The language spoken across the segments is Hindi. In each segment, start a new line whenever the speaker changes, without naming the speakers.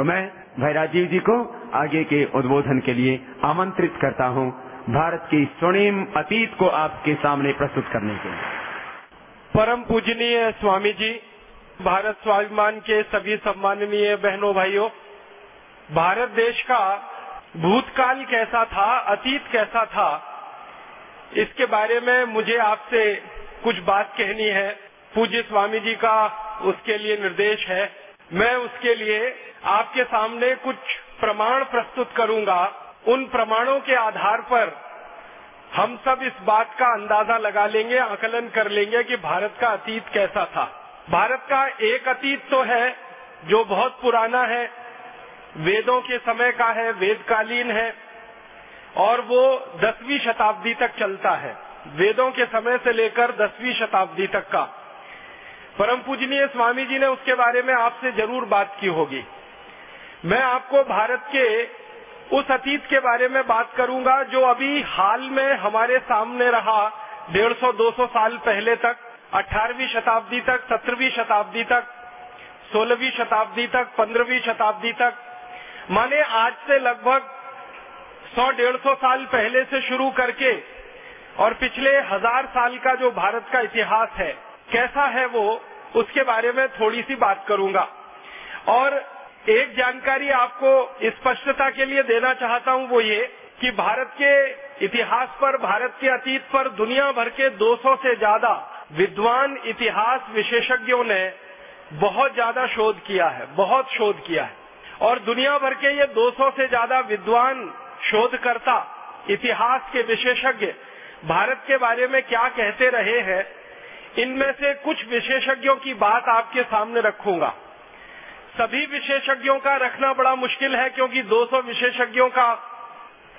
तो मैं भाई राजीव जी को आगे के उद्बोधन के लिए आमंत्रित करता हूँ भारत की स्वर्णिम अतीत को आपके सामने प्रस्तुत करने के लिए।
परम पूजनीय स्वामी जी, भारत स्वाभिमान के सभी सम्माननीय बहनों भाइयों, भारत देश का भूतकाल कैसा था, अतीत कैसा था, इसके बारे में मुझे आपसे कुछ बात कहनी है। पूज्य स्वामी जी का उसके लिए निर्देश है। मैं उसके लिए आपके सामने कुछ प्रमाण प्रस्तुत करूँगा। उन प्रमाणों के आधार पर हम सब इस बात का अंदाज़ा लगा लेंगे, आकलन कर लेंगे कि भारत का अतीत कैसा था। भारत का एक अतीत तो है जो बहुत पुराना है, वेदों के समय का है, वेदकालीन है, और वो दसवीं शताब्दी तक चलता है। वेदों के समय से लेकर दसवीं शताब्दी तक का। परम पूजनीय स्वामी जी ने उसके बारे में आपसे ज़रूर बात की होगी। मैं आपको भारत के उस अतीत के बारे में बात करूँगा जो अभी हाल में हमारे सामने रहा डेढ़ सौ, दो सौ साल पहले तक, अठारहवीं शताब्दी तक, सत्रहवीं शताब्दी तक, सोलहवीं शताब्दी तक, पंद्रहवीं शताब्दी तक। माने आज से लगभग सौ, डेढ़ सौ साल पहले से शुरू करके और पिछले हज़ार साल का जो भारत का इतिहास है, कैसा है वो? उसके बारे में थोड़ी सी बात करूँगा। और एक जानकारी आपको स्पष्टता के लिए देना चाहता हूँ वो ये कि भारत के इतिहास पर, भारत के अतीत पर दुनिया भर के 200 से ज़्यादा विद्वान इतिहास विशेषज्ञों ने बहुत ज़्यादा शोध किया है, बहुत शोध किया है। और दुनिया भर के ये 200 से ज़्यादा विद्वान शोधकर्ता, इतिहास के विशेषज्ञ, भारत के बारे में क्या कहते रहे हैं इनमें से कुछ विशेषज्ञों की बात आपके सामने रखूँगा। सभी विशेषज्ञों का रखना बड़ा मुश्किल है क्योंकि 200 विशेषज्ञों का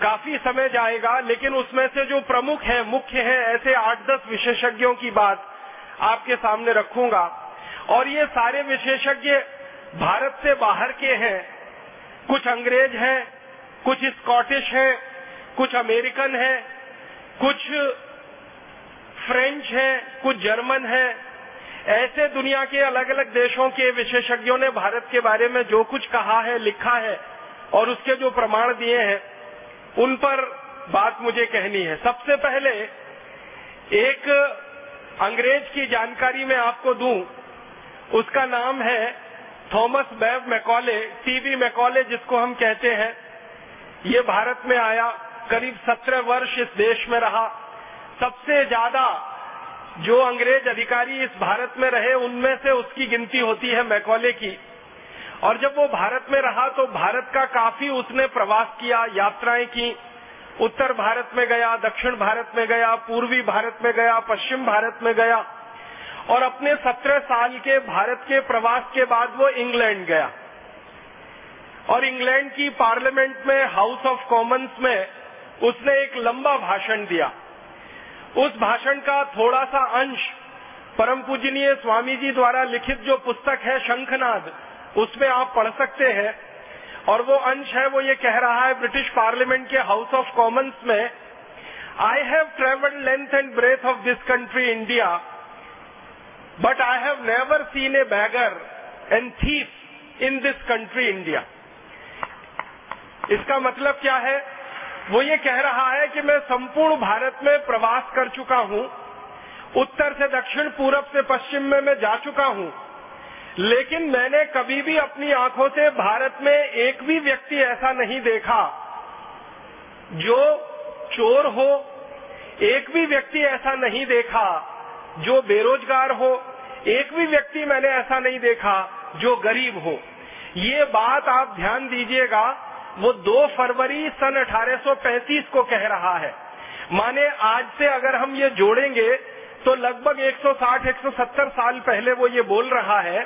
काफ़ी समय जाएगा, लेकिन उसमें से जो प्रमुख है, मुख्य है, ऐसे आठ दस विशेषज्ञों की बात आपके सामने रखूँगा। और ये सारे विशेषज्ञ भारत से बाहर के हैं। कुछ अंग्रेज़ हैं, कुछ स्कॉटिश हैं, कुछ अमेरिकन हैं, कुछ फ्रेंच हैं, कुछ जर्मन हैं, ऐसे दुनिया के अलग अलग देशों के विशेषज्ञों ने भारत के बारे में जो कुछ कहा है, लिखा है, और उसके जो प्रमाण दिए हैं, उन पर बात मुझे कहनी है। सबसे पहले, एक अंग्रेज़ की जानकारी मैं आपको दूँ, उसका नाम है थॉमस बैब मैकॉले टीबी मैकॉले जिसको हम कहते हैं। ये भारत में आया, करीब सत्रह वर्ष इस देश में रहा। सबसे ज़्यादा जो अंग्रेज़ अधिकारी इस भारत में रहे, उनमें से उसकी गिनती होती है मैकॉले की। और जब वो भारत में रहा तो भारत का काफ़ी उसने प्रवास किया, यात्राएँ की। उत्तर भारत में गया, दक्षिण भारत में गया, पूर्वी भारत में गया, पश्चिम भारत में गया। और अपने सत्रह साल के भारत के प्रवास के बाद वो इंग्लैंड गया। और इंग्लैंड की पार्लियामेंट में, हाउस ऑफ़ कॉमन्स में, उसने एक लंबा भाषण दिया। उस भाषण का थोड़ा सा अंश परम पूजनीय स्वामी जी द्वारा लिखित जो पुस्तक है शंखनाद, उसमें आप पढ़ सकते हैं। और वो अंश है, वो ये कह रहा है, ब्रिटिश पार्लियामेंट के हाउस ऑफ़ कॉमन्स में I have travelled length and breadth of this country India but I have never seen a beggar and thief in this country India इसका मतलब क्या है? वो ये कह रहा है कि मैं संपूर्ण भारत में प्रवास कर चुका हूँ। उत्तर से दक्षिण, पूरब से पश्चिम में मैं जा चुका हूँ। लेकिन मैंने कभी भी अपनी आँखों से भारत में एक भी व्यक्ति ऐसा नहीं देखा जो चोर हो, एक भी व्यक्ति ऐसा नहीं देखा जो बेरोजगार हो, एक भी व्यक्ति मैंने ऐसा नहीं देखा जो गरीब हो। ये बात आप ध्यान दीजिएगा वो 2 फरवरी सन 1835 को कह रहा है। माने आज से अगर हम ये जोड़ेंगे तो लगभग 160-170 साल पहले वो ये बोल रहा है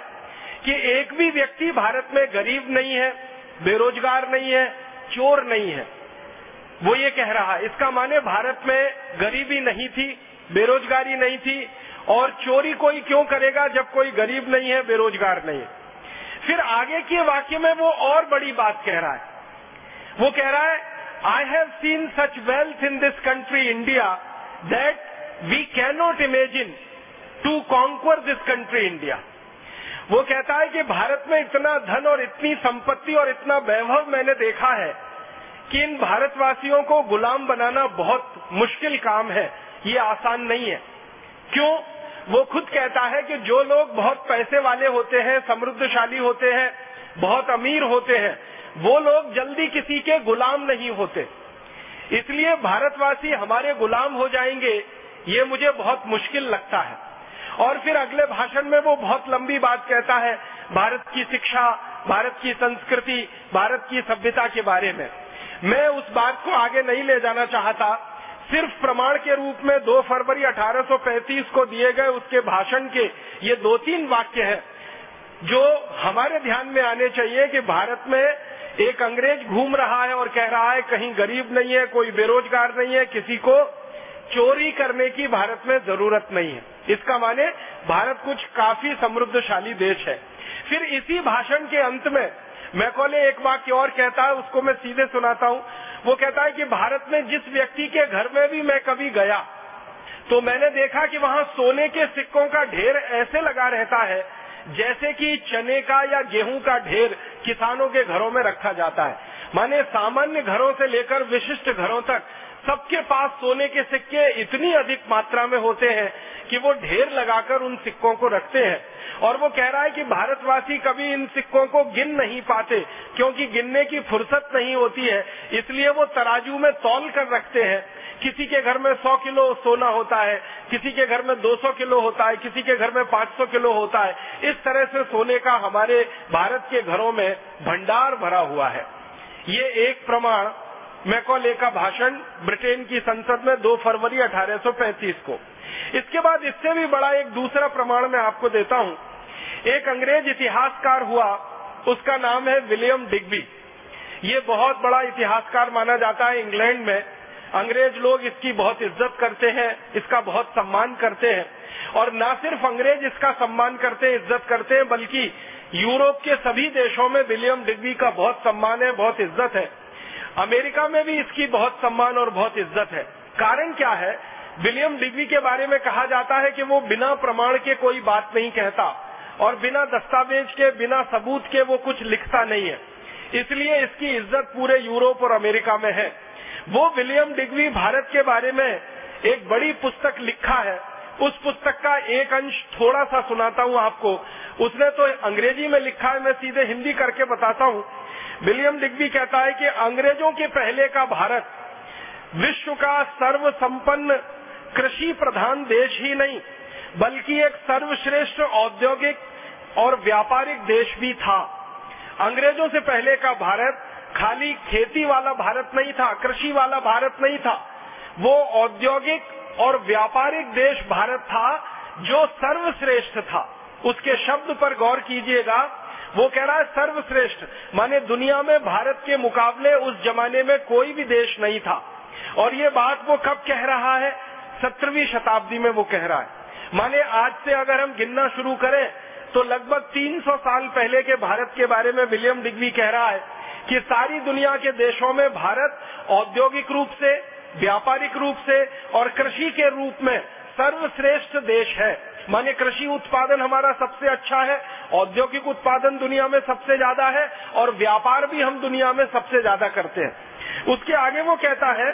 कि एक भी व्यक्ति भारत में गरीब नहीं है, बेरोजगार नहीं है, चोर नहीं है। वो ये कह रहा है। इसका माने भारत में गरीबी नहीं थी, बेरोजगारी नहीं थी, और चोरी कोई क्यों करेगा जब कोई गरीब नहीं है, बेरोजगार नहीं है? फिर आगे के वाक्य में वो और बड़ी बात कह रहा है। वो कह रहा है I have seen such wealth in this country India that we cannot imagine to conquer this country India वो कहता है कि भारत में इतना धन और इतनी संपत्ति और इतना वैभव मैंने देखा है कि इन भारतवासियों को गुलाम बनाना बहुत मुश्किल काम है। ये आसान नहीं है। क्यों? वो खुद कहता है कि जो लोग बहुत पैसे वाले होते हैं, समृद्धशाली होते हैं, बहुत अमीर होते हैं वो लोग जल्दी किसी के गुलाम नहीं होते। इसलिए भारतवासी हमारे गुलाम हो जाएँगे, ये मुझे बहुत मुश्किल लगता है। और फिर अगले भाषण में वो बहुत लंबी बात कहता है, भारत की शिक्षा, भारत की संस्कृति, भारत की सभ्यता के बारे में। मैं उस बात को आगे नहीं ले जाना चाहता, सिर्फ़ प्रमाण के रूप में 2 फरवरी 1835 को दिए गए उसके भाषण के ये दो तीन वाक्य हैं, जो हमारे ध्यान में आने चाहिए कि भारत में एक अंग्रेज़ घूम रहा है और कह रहा है, कहीं गरीब नहीं है, कोई बेरोजगार नहीं है, किसी को चोरी करने की भारत में ज़रूरत नहीं है। इसका माने भारत कुछ काफ़ी समृद्धशाली देश है। फिर इसी भाषण के अंत में मैकोले एक वाक्य और कहता है, उसको मैं सीधे सुनाता हूँ। वो कहता है कि भारत में जिस व्यक्ति के घर में भी मैं कभी गया तो मैंने देखा कि वहाँ सोने के सिक्कों का ढेर ऐसे लगा रहता है जैसे कि चने का या गेहूँ का ढेर किसानों के घरों में रखा जाता है। माने सामान्य घरों से लेकर विशिष्ट घरों तक सबके पास सोने के सिक्के इतनी अधिक मात्रा में होते हैं कि वो ढेर लगाकर उन सिक्कों को रखते हैं। और वो कह रहा है कि भारतवासी कभी इन सिक्कों को गिन नहीं पाते, क्योंकि गिनने की फुर्सत नहीं होती है। इसलिए वो तराजू में तौल कर रखते हैं। किसी के घर में 100 किलो सोना होता है, किसी के घर में 200 किलो होता है, किसी के घर में 500 किलो होता है। इस तरह से सोने का हमारे भारत के घरों में भंडार भरा हुआ है। ये एक प्रमाण मैकोले का भाषण ब्रिटेन की संसद में 2 फरवरी 1835 को। इसके बाद इससे भी बड़ा एक दूसरा प्रमाण मैं आपको देता हूँ। एक अंग्रेज़ इतिहासकार हुआ, उसका नाम है विलियम डिग्बी। ये बहुत बड़ा इतिहासकार माना जाता है इंग्लैंड में। अंग्रेज़ लोग इसकी बहुत इज़्ज़त करते हैं, इसका बहुत सम्मान करते हैं। और न सिर्फ़ अंग्रेज़ इसका सम्मान करते हैं इज़्ज़त करते हैं, बल्कि यूरोप के सभी देशों में विलियम डिग्बी का बहुत सम्मान है, बहुत इज़्ज़त है। अमेरिका में भी इसकी बहुत सम्मान और बहुत इज़्ज़त है। कारण क्या है? विलियम डिग्बी के बारे में कहा जाता है कि वो बिना प्रमाण के कोई बात नहीं कहता और बिना दस्तावेज़ के, बिना सबूत के वो कुछ लिखता नहीं है। इसलिए इसकी इज़्ज़त पूरे यूरोप और अमेरिका में है। वो विलियम डिग्बी भारत के बारे में एक बड़ी पुस्तक लिखा है। उस पुस्तक का एक अंश थोड़ा सा सुनाता हूँ आपको। उसने तो अंग्रेज़ी में लिखा है, मैं सीधे हिंदी करके बताता हूँ। विलियम डिग्बी कहता है कि अंग्रेज़ों के पहले का भारत विश्व का सर्व संपन्न कृषि प्रधान देश ही नहीं, बल्कि एक सर्वश्रेष्ठ औद्योगिक और व्यापारिक देश भी था। अंग्रेज़ों से पहले का भारत खाली खेती वाला भारत नहीं था, कृषि वाला भारत नहीं था। वो औद्योगिक और व्यापारिक देश भारत था जो सर्वश्रेष्ठ था। उसके शब्द पर गौर कीजिएगा वो कह रहा है, सर्वश्रेष्ठ, माने दुनिया में भारत के मुकाबले उस जमाने में कोई भी देश नहीं था। और ये बात वो कब कह रहा है? सत्रहवीं शताब्दी में वो कह रहा है। माने आज से अगर हम गिनना शुरू करें तो लगभग 300 साल पहले के भारत के बारे में विलियम डिग्वी कह रहा है कि सारी दुनिया के देशों में भारत औद्योगिक रूप से, व्यापारिक रूप से और कृषि के रूप में सर्वश्रेष्ठ देश है। माने कृषि उत्पादन हमारा सबसे अच्छा है, औद्योगिक उत्पादन दुनिया में सबसे ज़्यादा है और व्यापार भी हम दुनिया में सबसे ज़्यादा करते हैं। उसके आगे वो कहता है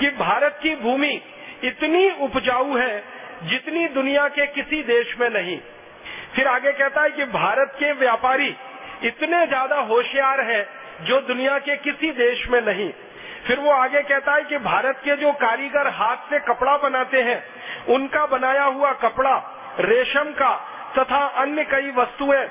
कि भारत की भूमि इतनी उपजाऊ है जितनी दुनिया के किसी देश में नहीं। फिर आगे कहता है कि भारत के व्यापारी इतने ज़्यादा होशियार है जो दुनिया के किसी देश में नहीं। फिर वो आगे कहता है कि भारत के जो कारीगर हाथ से कपड़ा बनाते हैं उनका बनाया हुआ कपड़ा, रेशम का, तथा अन्य कई वस्तुएँ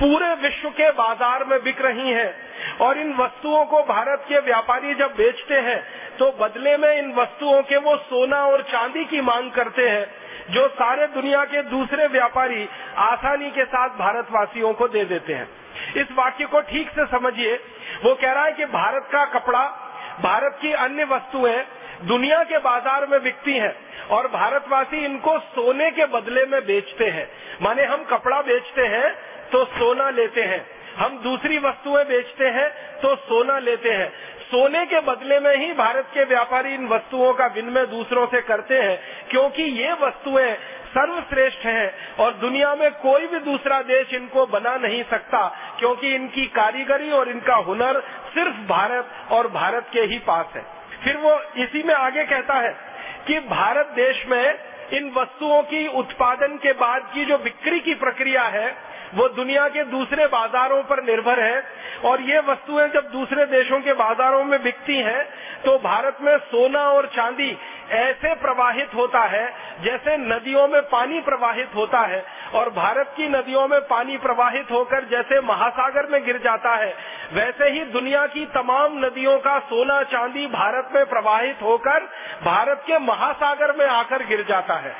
पूरे विश्व के बाज़ार में बिक रही हैं। और इन वस्तुओं को भारत के व्यापारी जब बेचते हैं तो बदले में इन वस्तुओं के वो सोना और चांदी की मांग करते हैं, जो सारे दुनिया के दूसरे व्यापारी आसानी के साथ भारतवासियों को दे देते हैं। इस वाक्य को ठीक से समझिए। वो कह रहा है कि भारत का कपड़ा, भारत की अन्य वस्तुएँ दुनिया के बाज़ार में बिकती हैं और भारतवासी इनको सोने के बदले में बेचते हैं। माने हम कपड़ा बेचते हैं तो सोना लेते हैं। हम दूसरी वस्तुएँ बेचते हैं तो सोना लेते हैं। सोने के बदले में ही भारत के व्यापारी इन वस्तुओं का विनिमय दूसरों से करते हैं, क्योंकि ये वस्तुएँ सर्वश्रेष्ठ हैं और दुनिया में कोई भी दूसरा देश इनको बना नहीं सकता, क्योंकि इनकी कारीगरी और इनका हुनर सिर्फ़ भारत और भारत के ही पास है। फिर वो इसी में आगे कहता है कि भारत देश में इन वस्तुओं की उत्पादन के बाद की जो बिक्री की प्रक्रिया है, वो दुनिया के दूसरे बाजारों पर निर्भर है। और ये वस्तुएँ जब दूसरे देशों के बाजारों में बिकती हैं तो भारत में सोना और चांदी ऐसे प्रवाहित होता है जैसे नदियों में पानी प्रवाहित होता है और भारत की नदियों में पानी प्रवाहित होकर जैसे महासागर में गिर जाता है, वैसे ही दुनिया की तमाम नदियों का सोना चांदी भारत में प्रवाहित होकर भारत के महासागर में आकर गिर जाता है।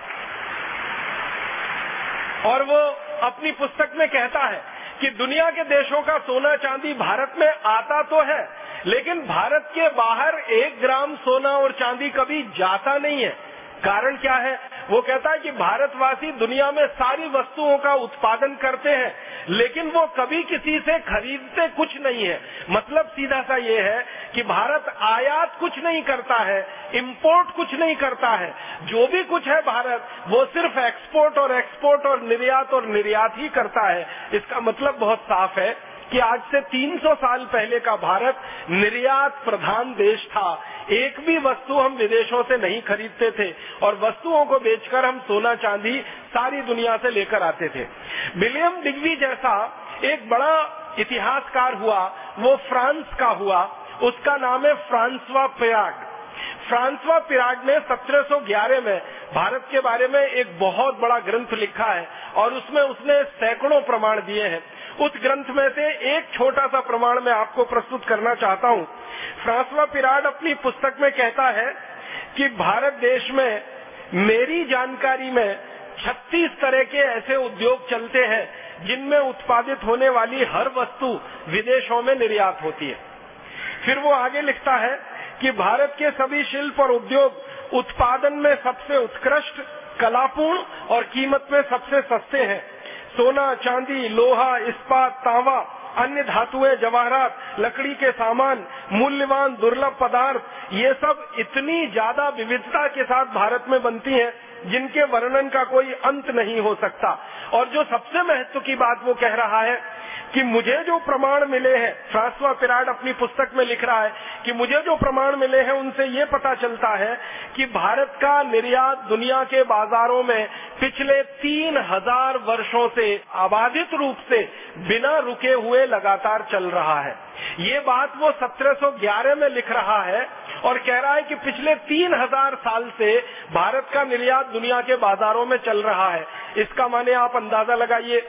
और वो अपनी पुस्तक में कहता है कि दुनिया के देशों का सोना चांदी भारत में आता तो है लेकिन भारत के बाहर एक ग्राम सोना और चांदी कभी जाता नहीं है। कारण क्या है? वो कहता है कि भारतवासी दुनिया में सारी वस्तुओं का उत्पादन करते हैं, लेकिन वो कभी किसी से खरीदते कुछ नहीं है। मतलब सीधा सा ये है कि भारत आयात कुछ नहीं करता है इंपोर्ट कुछ नहीं करता है। जो भी कुछ है भारत, वो सिर्फ़ एक्सपोर्ट और एक्सपोर्ट और निर्यात और निर्यात ही करता है। इसका मतलब बहुत साफ़ है कि आज से 300 साल पहले का भारत निर्यात प्रधान देश था। एक भी वस्तु हम विदेशों से नहीं खरीदते थे और वस्तुओं को बेचकर हम सोना चांदी सारी दुनिया से लेकर आते थे। विलियम डिग्वी जैसा एक बड़ा इतिहासकार हुआ, वो फ्रांस का हुआ। उसका नाम है फ्रांसवा पयाग फ्रांसवा पिराग ने 1711 में भारत के बारे में एक बहुत बड़ा ग्रंथ लिखा है और उसमें उसने सैकड़ों प्रमाण दिए हैं। उस ग्रंथ में से एक छोटा सा प्रमाण मैं आपको प्रस्तुत करना चाहता हूँ। फ्रांसवा पिराड अपनी पुस्तक में कहता है कि भारत देश में मेरी जानकारी में 36 तरह के ऐसे उद्योग चलते हैं जिनमें उत्पादित होने वाली हर वस्तु विदेशों में निर्यात होती है। फिर वो आगे लिखता है कि भारत के सभी शिल्प और उद्योग उत्पादन में सबसे उत्कृष्ट, कलापूर्ण और कीमत में सबसे सस्ते हैं। सोना, चांदी, लोहा, इस्पात तांवा अन्य धातुएँ, जवाहरात, लकड़ी के सामान, मूल्यवान दुर्लभ पदार्थ, ये सब इतनी ज़्यादा विविधता के साथ भारत में बनती हैं, जिनके वर्णन का कोई अंत नहीं हो सकता। और जो सबसे महत्व की बात वो कह रहा है कि मुझे जो प्रमाण मिले हैं, फ्रांसवा पिराड अपनी पुस्तक में लिख रहा है कि मुझे जो प्रमाण मिले हैं, उनसे ये पता चलता है कि भारत का निर्यात दुनिया के बाजारों में पिछले तीन हज़ार वर्षो से अबाधित रूप से बिना रुके हुए लगातार चल रहा है। ये बात वो 1711 में लिख रहा है और कह रहा है कि पिछले तीन हज़ार साल से भारत का निर्यात दुनिया के बाजारों में चल रहा है। इसका माने आप अंदाज़ा लगाइए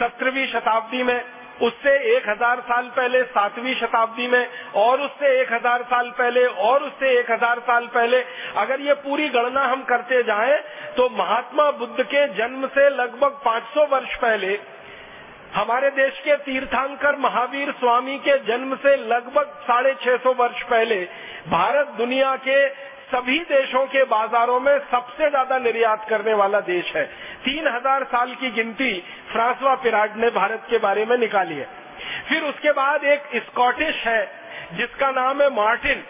सत्रहवीं शताब्दी में, उससे एक हज़ार साल पहले सातवीं शताब्दी में, और उससे एक हज़ार साल पहले, और उससे एक हज़ार साल पहले, अगर ये पूरी गणना हम करते जाएँ तो महात्मा बुद्ध के जन्म से लगभग 500 वर्ष पहले, हमारे देश के तीर्थांकर महावीर स्वामी के जन्म से लगभग साढ़े छह सौ वर्ष पहले, भारत दुनिया के सभी देशों के बाजारों में सबसे ज़्यादा निर्यात करने वाला देश है। तीन हज़ार साल की गिनती फ्रांसवा पिराड ने भारत के बारे में निकाली है। फिर उसके बाद एक स्कॉटिश है, जिसका नाम है मार्टिन।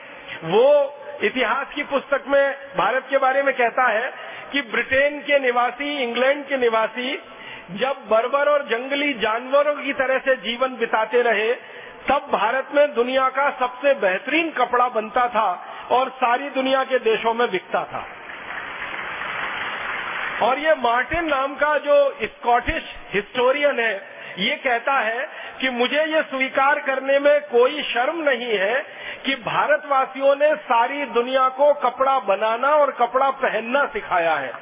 वो इतिहास की पुस्तक में भारत के बारे में कहता है कि ब्रिटेन के निवासी, इंग्लैंड के निवासी, जब बर्बर और जंगली जानवरों की तरह से जीवन बिताते रहे, तब भारत में दुनिया का सबसे बेहतरीन कपड़ा बनता था। और सारी दुनिया के देशों में बिकता था। और ये मार्टिन नाम का जो स्कॉटिश हिस्टोरियन है, ये कहता है कि मुझे ये स्वीकार करने में कोई शर्म नहीं है कि भारतवासियों ने सारी दुनिया को कपड़ा बनाना और कपड़ा पहनना सिखाया है।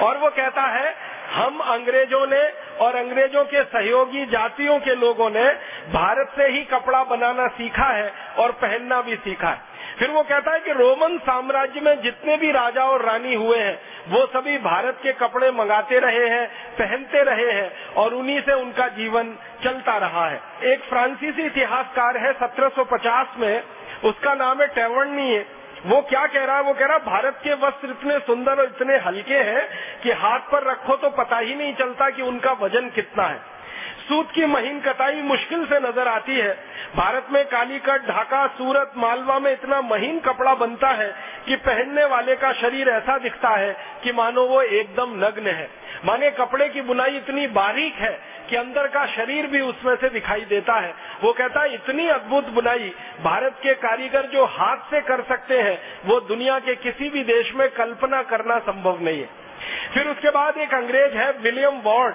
और वो कहता है, हम अंग्रेज़ों ने और अंग्रेज़ों के सहयोगी जातियों के लोगों ने भारत से ही कपड़ा बनाना सीखा है और पहनना भी सीखा है। फिर वो कहता है कि रोमन साम्राज्य में जितने भी राजा और रानी हुए हैं, वो सभी भारत के कपड़े मंगाते रहे हैं, पहनते रहे हैं और उन्हीं से उनका जीवन चलता रहा है। एक फ्रांसीसी इतिहासकार है 1750 में, उसका नाम है टेवर्नी। वो क्या कह रहा है? वो कह रहा है, भारत के वस्त्र इतने सुंदर और इतने हल्के हैं कि हाथ पर रखो तो पता ही नहीं चलता कि उनका वज़न कितना है। सूत की महीन कटाई मुश्किल से नज़र आती है। भारत में कालीकट, ढाका, सूरत, मालवा में इतना महीन कपड़ा बनता है कि पहनने वाले का शरीर ऐसा दिखता है कि मानो वो एकदम नग्न है। माने कपड़े की बुनाई इतनी बारीक है कि अंदर का शरीर भी उसमें से दिखाई देता है। वो कहता है इतनी अद्भुत बुनाई। भारत के कारीगर जो हाथ से कर सकते हैं, वो दुनिया के किसी भी देश में कल्पना करना संभव नहीं है। फिर उसके बाद एक अंग्रेज़ है, विलियम वार्ड।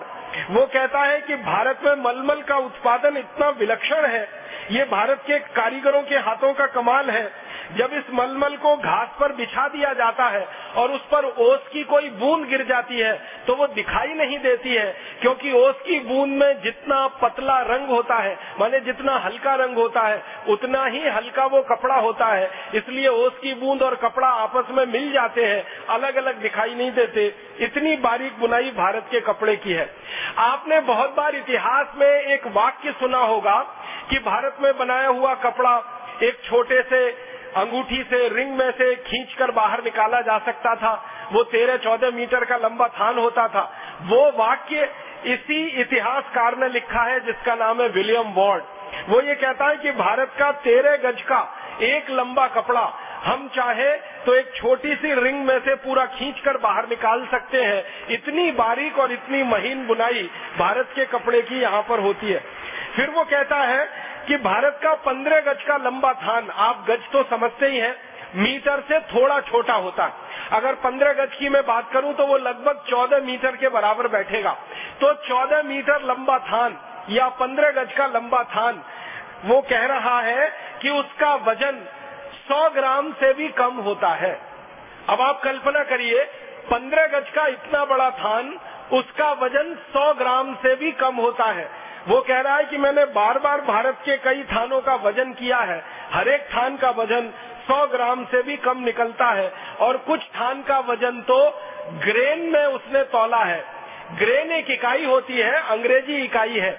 वो कहता है कि भारत में मलमल का उत्पादन इतना विलक्षण है, ये भारत के कारीगरों के हाथों का कमाल है जब इस मलमल को घास पर बिछा दिया जाता है और उस पर ओस की कोई बूंद गिर जाती है तो वो दिखाई नहीं देती है, क्योंकि ओस की बूंद में जितना पतला रंग होता है, माने जितना हल्का रंग होता है, उतना ही हल्का वो कपड़ा होता है। इसलिए ओस की बूंद और कपड़ा आपस में मिल जाते हैं अलग अलग दिखाई नहीं देते। इतनी बारीक बुनाई भारत के कपड़े की है। आपने बहुत बार इतिहास में एक वाक्य सुना होगा कि भारत में बनाया हुआ कपड़ा एक छोटे से अंगूठी से रिंग में से खींचकर बाहर निकाला जा सकता था। वो तेरह चौदह मीटर का लंबा थान होता था। वो वाक्य इसी इतिहासकार ने लिखा है, जिसका नाम है विलियम वॉर्ड। वो ये कहता है कि भारत का तेरह गज का एक लंबा कपड़ा, हम चाहे तो एक छोटी सी रिंग में से पूरा खींच कर बाहर निकाल सकते हैं। इतनी बारीक और इतनी महीन बुनाई भारत के कपड़े की यहाँ पर होती है। फिर वो कहता है कि भारत का पंद्रह गज का लंबा थान आप गज तो समझते ही हैं, मीटर से थोड़ा छोटा होता है। अगर पंद्रह गज की मैं बात करूँ तो वो लगभग चौदह मीटर के बराबर बैठेगा। तो चौदह मीटर लंबा थान या पंद्रह गज का लंबा थान, वो कह रहा है कि उसका वज़न सौ ग्राम से भी कम होता है। अब आप कल्पना करिए, पंद्रह गज का इतना बड़ा थान, उसका वज़न सौ ग्राम से भी कम होता है। वो कह रहा है कि मैंने बार बार भारत के कई थानों का वज़न किया है। हर एक थान का वज़न 100 ग्राम से भी कम निकलता है और कुछ थान का वज़न तो ग्रेन में उसने तोला है। ग्रेन एक इकाई होती है, अंग्रेज़ी इकाई है।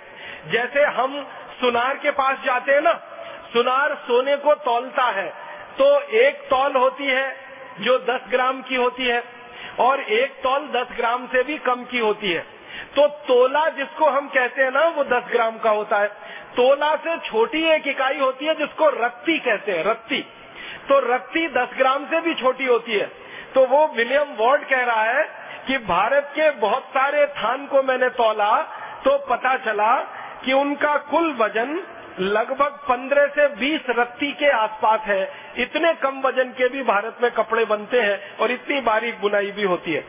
जैसे हम सुनार के पास जाते हैं ना, सुनार सोने को तोलता है। तो एक तौल होती है जो 10 ग्राम की होती है और एक तौल 10 ग्राम से भी कम की होती है। तो तोला जिसको हम कहते हैं ना, वो दस ग्राम का होता है। तोला से छोटी एक इकाई होती है जिसको रत्ती कहते हैं, रत्ती। तो रत्ती दस ग्राम से भी छोटी होती है। तो वो विलियम वॉर्ड कह रहा है कि भारत के बहुत सारे थान को मैंने तोला तो पता चला कि उनका कुल वज़न लगभग 15 से 20 रत्ती के आसपास है। इतने कम वज़न के भी भारत में कपड़े बनते हैं और इतनी बारीक बुनाई भी होती है।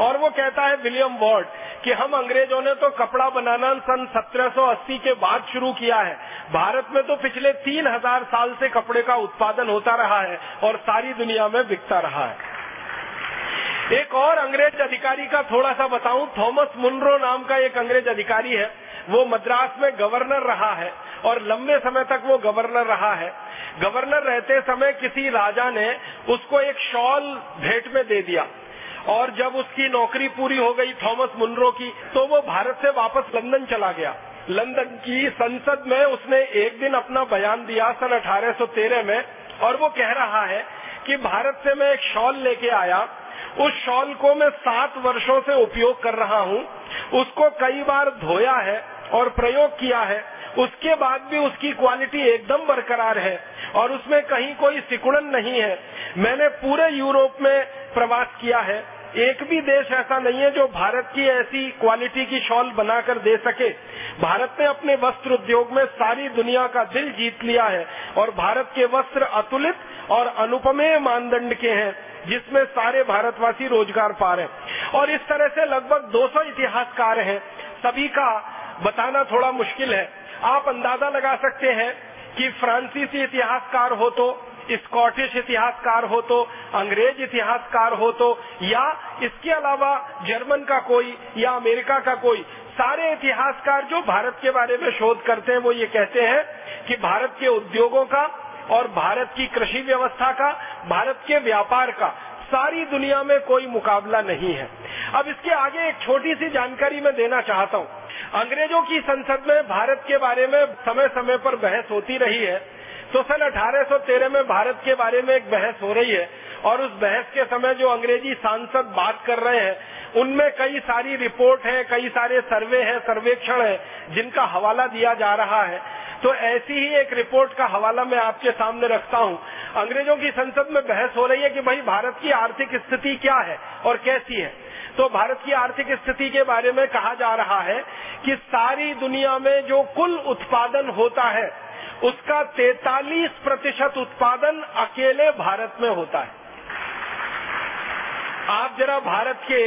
और वो कहता है विलियम वॉर्ड कि हम अंग्रेज़ों ने तो कपड़ा बनाना सन 1780 के बाद शुरू किया है। भारत में तो पिछले तीन हज़ार साल से कपड़े का उत्पादन होता रहा है और सारी दुनिया में बिकता रहा है। एक और अंग्रेज़ अधिकारी का थोड़ा सा बताऊँ। थॉमस मुनरो नाम का एक अंग्रेज़ अधिकारी है। वो मद्रास में गवर्नर रहा है और लंबे समय तक वो गवर्नर रहा है। गवर्नर रहते समय किसी राजा ने उसको एक शॉल भेंट में दे दिया और जब उसकी नौकरी पूरी हो गई थॉमस मुनरो की तो वो भारत से वापस लंदन चला गया। लंदन की संसद में उसने एक दिन अपना बयान दिया सन 1813 में और वो कह रहा है कि भारत से मैं एक शॉल लेके आया उस शॉल को मैं सात वर्षों से उपयोग कर रहा हूँ। उसको कई बार धोया है और प्रयोग किया है। उसके बाद भी उसकी क्वालिटी एकदम बरकरार है और उसमें कहीं कोई सिकुड़न नहीं है। मैंने पूरे यूरोप में प्रवास किया है। एक भी देश ऐसा नहीं है जो भारत की ऐसी क्वालिटी की शॉल बनाकर दे सके। भारत ने अपने वस्त्र उद्योग में सारी दुनिया का दिल जीत लिया है और भारत के वस्त्र अतुलित और अनुपमेय मानदंड के हैं, जिसमें सारे भारतवासी रोज़गार पा रहे हैं। और इस तरह से लगभग 200 इतिहासकार हैं। सभी का बताना थोड़ा मुश्किल है। आप अंदाज़ा लगा सकते हैं कि फ्रांसीसी इतिहासकार हो तो स्कॉटिश इतिहासकार हो तो अंग्रेज़ इतिहासकार हो तो या इसके अलावा जर्मन का कोई या अमेरिका का कोई, सारे इतिहासकार जो भारत के बारे में शोध करते हैं, वो ये कहते हैं कि भारत के उद्योगों का और भारत की कृषि व्यवस्था का, भारत के व्यापार का, सारी दुनिया में कोई मुकाबला नहीं है। अब इसके आगे एक छोटी सी जानकारी मैं देना चाहता हूँ। अंग्रेज़ों की संसद में भारत के बारे में समय समय पर बहस होती रही है। तो सन 1813 में भारत के बारे में एक बहस हो रही है और उस बहस के समय जो अंग्रेज़ी सांसद बात कर रहे हैं, उनमें कई सारी रिपोर्ट है, कई सारे सर्वे है, सर्वेक्षण है, जिनका हवाला दिया जा रहा है। तो ऐसी ही एक रिपोर्ट का हवाला मैं आपके सामने रखता हूँ। अंग्रेज़ों की संसद में बहस हो रही है कि भाई, भारत की आर्थिक स्थिति क्या है और कैसी है? तो भारत की आर्थिक स्थिति के बारे में कहा जा रहा है कि सारी दुनिया में जो कुल उत्पादन होता है उसका 43 प्रतिशत उत्पादन अकेले भारत में होता है। आप जरा भारत के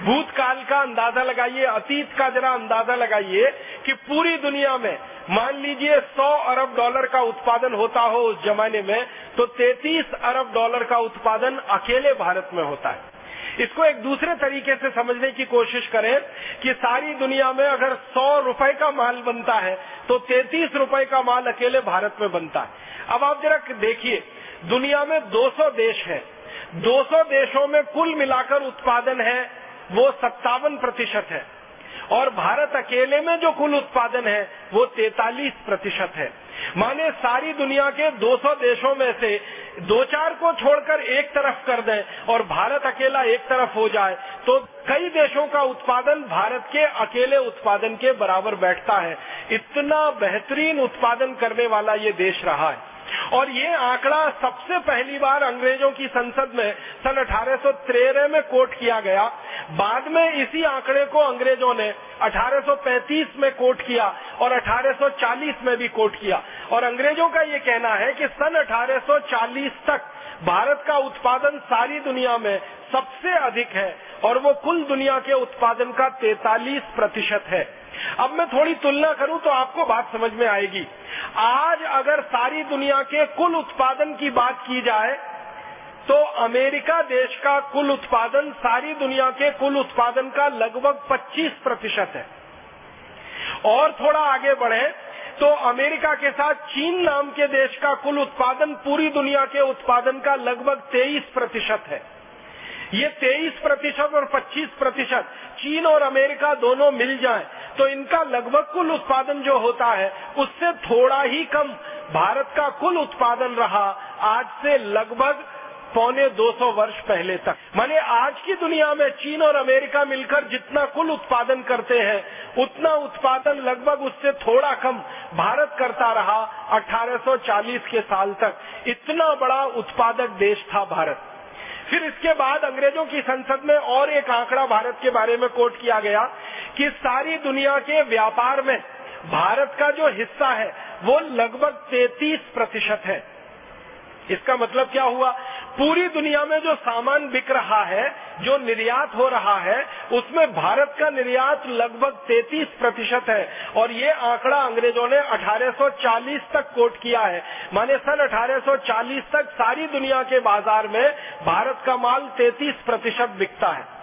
भूतकाल का अंदाज़ा लगाइए, अतीत का जरा अंदाज़ा लगाइए कि पूरी दुनिया में मान लीजिए 100 अरब डॉलर का उत्पादन होता हो उस जमाने में तो 33 अरब डॉलर का उत्पादन अकेले भारत में होता है। इसको एक दूसरे तरीके से समझने की कोशिश करें कि सारी दुनिया में अगर सौ रुपए का माल बनता है तो 33 रुपए का माल अकेले भारत में बनता है। अब आप जरा देखिए, दुनिया में 200 देश हैं। 200 देशों में कुल मिलाकर उत्पादन है, वो सत्तावन प्रतिशत है। और भारत अकेले में जो कुल उत्पादन है, वो 43 प्रतिशत है। माने सारी दुनिया के 200 देशों में से दो चार को छोड़कर एक तरफ़ कर दें और भारत अकेला एक तरफ़ हो जाए तो कई देशों का उत्पादन भारत के अकेले उत्पादन के बराबर बैठता है। इतना बेहतरीन उत्पादन करने वाला ये देश रहा है। और ये आंकड़ा सबसे पहली बार अंग्रेज़ों की संसद में सन अठारह सौ तेरह में कोट किया गया। बाद में इसी आंकड़े को अंग्रेज़ों ने 1835 में कोट किया और 1840 में भी कोट किया। और अंग्रेज़ों का ये कहना है कि सन 1840 तक भारत का उत्पादन सारी दुनिया में सबसे अधिक है और वो कुल दुनिया के उत्पादन का 43 प्रतिशत है। अब मैं थोड़ी तुलना करूँ तो आपको बात समझ में आएगी। आज अगर सारी दुनिया के कुल उत्पादन की बात की जाए तो अमेरिका देश का कुल उत्पादन, सारी दुनिया के कुल उत्पादन का लगभग 25 प्रतिशत है। और थोड़ा आगे बढ़े तो अमेरिका के साथ चीन नाम के देश का कुल उत्पादन पूरी दुनिया के उत्पादन का लगभग 23 प्रतिशत है। ये 23 प्रतिशत और 25 प्रतिशत चीन और अमेरिका दोनों मिल जाएँ तो इनका लगभग कुल उत्पादन जो होता है, उससे थोड़ा ही कम। भारत का कुल उत्पादन रहा आज से लगभग पौने 200 वर्ष पहले तक। माने आज की दुनिया में चीन और अमेरिका मिलकर जितना कुल उत्पादन करते हैं, उतना उत्पादन लगभग उससे थोड़ा कम भारत करता रहा 1840 के साल तक। इतना बड़ा उत्पादक देश था भारत। फिर इसके बाद अंग्रेज़ों की संसद में और एक आंकड़ा भारत के बारे में कोट किया गया कि सारी दुनिया के व्यापार में भारत का जो हिस्सा है, वो लगभग 33 प्रतिशत है। इसका मतलब क्या हुआ? पूरी दुनिया में जो सामान बिक रहा है, जो निर्यात हो रहा है, उसमें भारत का निर्यात लगभग 33 प्रतिशत है। और ये आंकड़ा अंग्रेज़ों ने 1840 तक कोट किया है। माने सन 1840 तक सारी दुनिया के बाज़ार में भारत का माल 33 प्रतिशत बिकता है।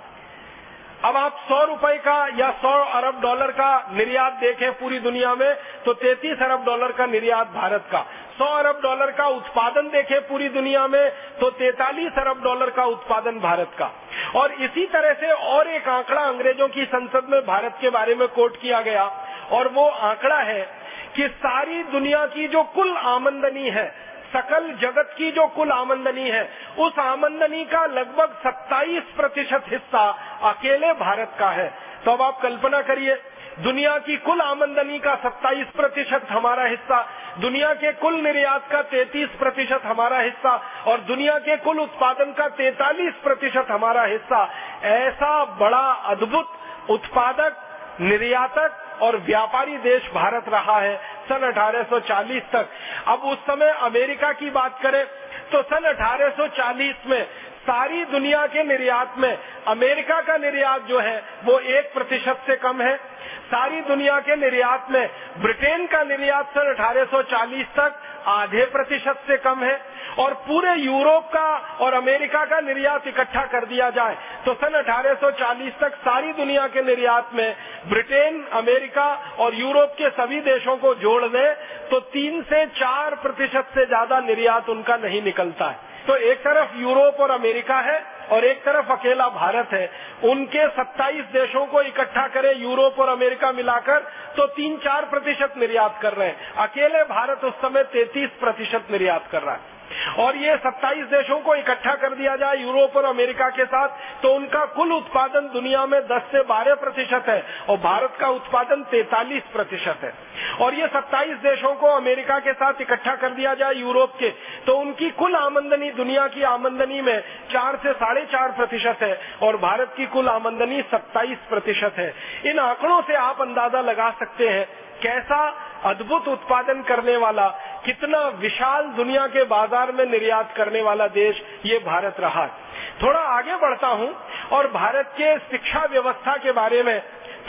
अब आप सौ रुपए का या सौ अरब डॉलर का निर्यात देखें पूरी दुनिया में तो 33 अरब डॉलर का निर्यात भारत का। 100 अरब डॉलर का उत्पादन देखें पूरी दुनिया में तो 43 अरब डॉलर का उत्पादन भारत का। और इसी तरह से और एक आंकड़ा अंग्रेज़ों की संसद में भारत के बारे में कोट किया गया, और वो आंकड़ा है कि सारी दुनिया की जो कुल आमंदनी है सकल जगत की जो कुल आमंदनी है, उस आमंदनी का लगभग 27 प्रतिशत हिस्सा अकेले भारत का है। तो अब आप कल्पना करिए, दुनिया की कुल आमंदनी का 27 प्रतिशत हमारा हिस्सा, दुनिया के कुल निर्यात का 33 प्रतिशत हमारा हिस्सा, और दुनिया के कुल उत्पादन का 43 प्रतिशत हमारा हिस्सा। ऐसा बड़ा अद्भुत उत्पादक निर्यातक और व्यापारी देश भारत रहा है। सन 1840 तक। अब उस समय अमेरिका की बात करें तो सन 1840 में सारी दुनिया के निर्यात में अमेरिका का निर्यात जो है, वो एक प्रतिशत से कम है। सारी दुनिया के निर्यात में, ब्रिटेन का निर्यात सन 1840 तक आधे प्रतिशत से कम है और पूरे यूरोप का और अमेरिका का निर्यात इकट्ठा कर दिया जाए तो सन 1840 तक सारी दुनिया के निर्यात में ब्रिटेन, अमेरिका और यूरोप के सभी देशों को जोड़ दें तो तीन से चार प्रतिशत से ज़्यादा निर्यात उनका नहीं निकलता है। तो एक तरफ़ यूरोप और अमेरिका है और एक तरफ़ अकेला भारत है। उनके 27 देशों को इकट्ठा करें यूरोप और अमेरिका मिलाकर तो तीन चार प्रतिशत निर्यात कर रहे हैं। अकेले भारत उस समय 33 प्रतिशत निर्यात कर रहा है। और ये 27 देशों को इकट्ठा कर दिया जाए, यूरोप और अमेरिका के साथ तो उनका कुल उत्पादन दुनिया में 10 से 12 प्रतिशत है और भारत का उत्पादन 43 प्रतिशत है। और ये 27 देशों को अमेरिका के साथ इकट्ठा कर दिया जाए, यूरोप के तो उनकी कुल आमंदनी दुनिया की आमंदनी में चार से साढ़े चार प्रतिशत है और भारत की कुल आमंदनी 27 प्रतिशत है। इन आंकड़ों से आप अंदाज़ा लगा सकते हैं कैसा अद्भुत उत्पादन करने वाला, कितना विशाल दुनिया के बाज़ार में निर्यात करने वाला देश ये भारत रहा थोड़ा आगे बढ़ता हूँ और भारत के शिक्षा व्यवस्था के बारे में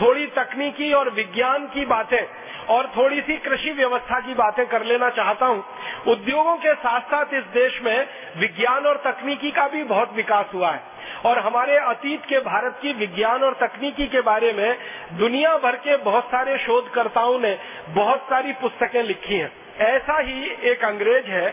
थोड़ी तकनीकी और विज्ञान की बातें और थोड़ी सी कृषि व्यवस्था की बातें कर लेना चाहता हूँ। उद्योगों के साथ साथ इस देश में विज्ञान और तकनीकी का भी बहुत विकास हुआ है। और हमारे अतीत के भारत की विज्ञान और तकनीकी के बारे में दुनिया भर के बहुत सारे शोधकर्ताओं ने बहुत सारी पुस्तकें लिखी हैं। ऐसा ही एक अंग्रेज़ है,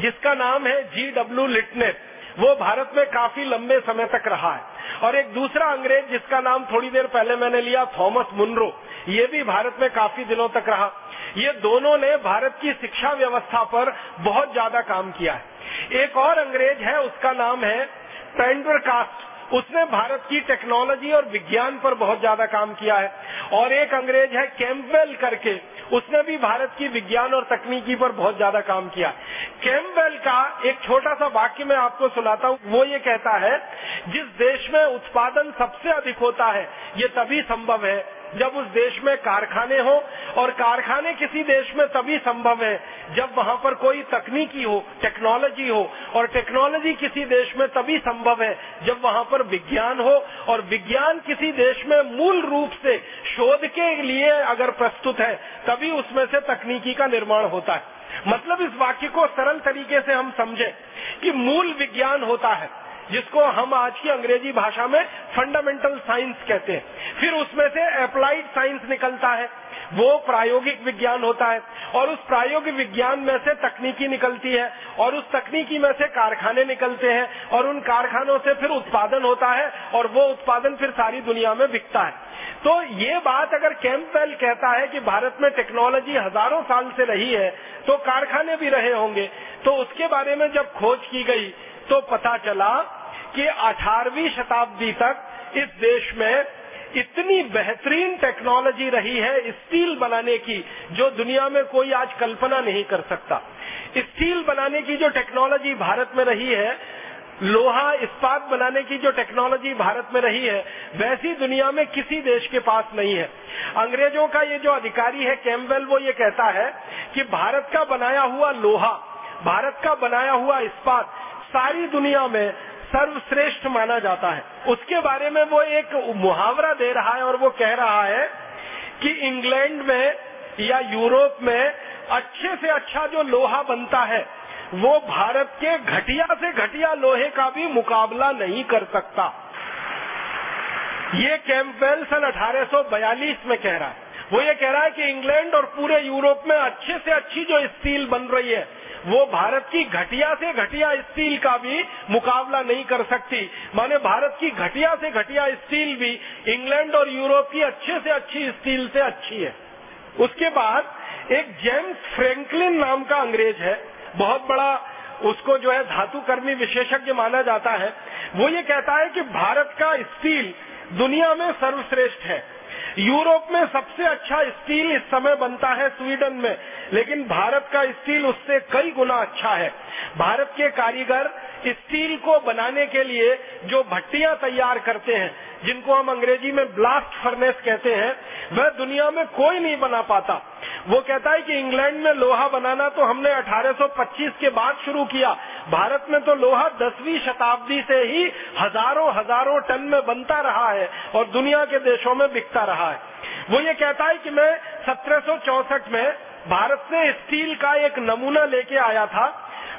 जिसका नाम है जी डब्ल्यू लिटनेट वो भारत में काफ़ी लंबे समय तक रहा है। और एक दूसरा अंग्रेज़, जिसका नाम थोड़ी देर पहले मैंने लिया, थॉमस मुनरो, ये भी भारत में काफ़ी दिनों तक रहा। ये दोनों ने भारत की शिक्षा व्यवस्था पर बहुत ज़्यादा काम किया है। एक और अंग्रेज़ है, उसका नाम है पेंडरकास्ट उसने भारत की टेक्नोलॉजी और विज्ञान पर बहुत ज़्यादा काम किया है। और एक अंग्रेज़ है कैम्पवेल करके। उसने भी भारत की विज्ञान और तकनीकी पर बहुत ज़्यादा काम किया। कैम्पवेल का एक छोटा सा वाक्य मैं आपको सुनाता हूँ। वो ये कहता है, जिस देश में उत्पादन सबसे अधिक होता है, ये तभी संभव है जब उस देश में कारखाने हो, और कारखाने किसी देश में तभी संभव है जब वहाँ पर कोई तकनीकी हो टेक्नोलॉजी हो, और टेक्नोलॉजी किसी देश में तभी संभव है जब वहाँ पर विज्ञान हो, और विज्ञान किसी देश में मूल रूप से शोध के लिए अगर प्रस्तुत है, तभी उसमें से तकनीकी का निर्माण होता है। मतलब इस वाक्य को सरल तरीके से हम समझे कि मूल विज्ञान होता है। जिसको हम आज की अंग्रेज़ी भाषा में फंडामेंटल साइंस कहते हैं। फिर उसमें से अप्लाइड साइंस निकलता है। वो प्रायोगिक विज्ञान होता है। और उस प्रायोगिक विज्ञान में से तकनीकी निकलती है। और उस तकनीकी में से कारखाने निकलते हैं। और उन कारखानों से फिर उत्पादन होता है। और वो उत्पादन फिर सारी दुनिया में बिकता है। तो ये बात अगर कैंपवेल कहता है कि भारत में टेक्नोलॉजी हज़ारों साल से रही है तो कारखाने भी रहे होंगे। तो उसके बारे में जब खोज की गई तो पता चला कि 18वीं शताब्दी तक इस देश में इतनी बेहतरीन टेक्नोलॉजी रही है स्टील बनाने की, जो दुनिया में कोई आज कल्पना नहीं कर सकता। स्टील बनाने की जो टेक्नोलॉजी भारत में रही है, लोहा इस्पात बनाने की जो टेक्नोलॉजी भारत में रही है, वैसी दुनिया में किसी देश के पास नहीं है। अंग्रेज़ों का ये जो अधिकारी है कैम्बेल वो ये कहता है कि भारत का बनाया हुआ लोहा, भारत का बनाया हुआ इस्पात सारी दुनिया में सर्वश्रेष्ठ माना जाता है। उसके बारे में वो एक मुहावरा दे रहा है और वो कह रहा है कि इंग्लैंड में या यूरोप में अच्छे से अच्छा जो लोहा बनता है, वो भारत के घटिया से घटिया लोहे का भी मुकाबला नहीं कर सकता। ये कैंपेल सन 1842 में कह रहा है। वो ये कह रहा है कि इंग्लैंड और पूरे यूरोप में अच्छे से अच्छी जो स्टील बन रही है वो भारत की घटिया से घटिया स्टील का भी मुकाबला नहीं कर सकती। माने भारत की घटिया से घटिया स्टील भी इंग्लैंड और यूरोप की अच्छे से अच्छी स्टील से अच्छी है। उसके बाद एक जेम्स फ्रैंकलिन नाम का अंग्रेज़ है। बहुत बड़ा उसको जो है धातु कर्मी विशेषज्ञ माना जाता है। वो ये कहता है कि भारत का स्टील दुनिया में सर्वश्रेष्ठ है। यूरोप में सबसे अच्छा स्टील इस समय बनता है स्वीडन में, लेकिन भारत का स्टील उससे कई गुना अच्छा है। भारत के कारीगर स्टील को बनाने के लिए जो भट्टियाँ तैयार करते हैं, जिनको हम अंग्रेज़ी में ब्लास्ट फर्नेस कहते हैं, वह दुनिया में कोई नहीं बना पाता। वो कहता है कि इंग्लैंड में लोहा बनाना तो हमने 1825 के बाद शुरू किया। भारत में तो लोहा दसवीं शताब्दी से ही हज़ारों हज़ारों टन में बनता रहा है और दुनिया के देशों में बिकता रहा है। वो ये कहता है कि मैं सत्रह में भारत से स्टील का एक नमूना लेके आया था।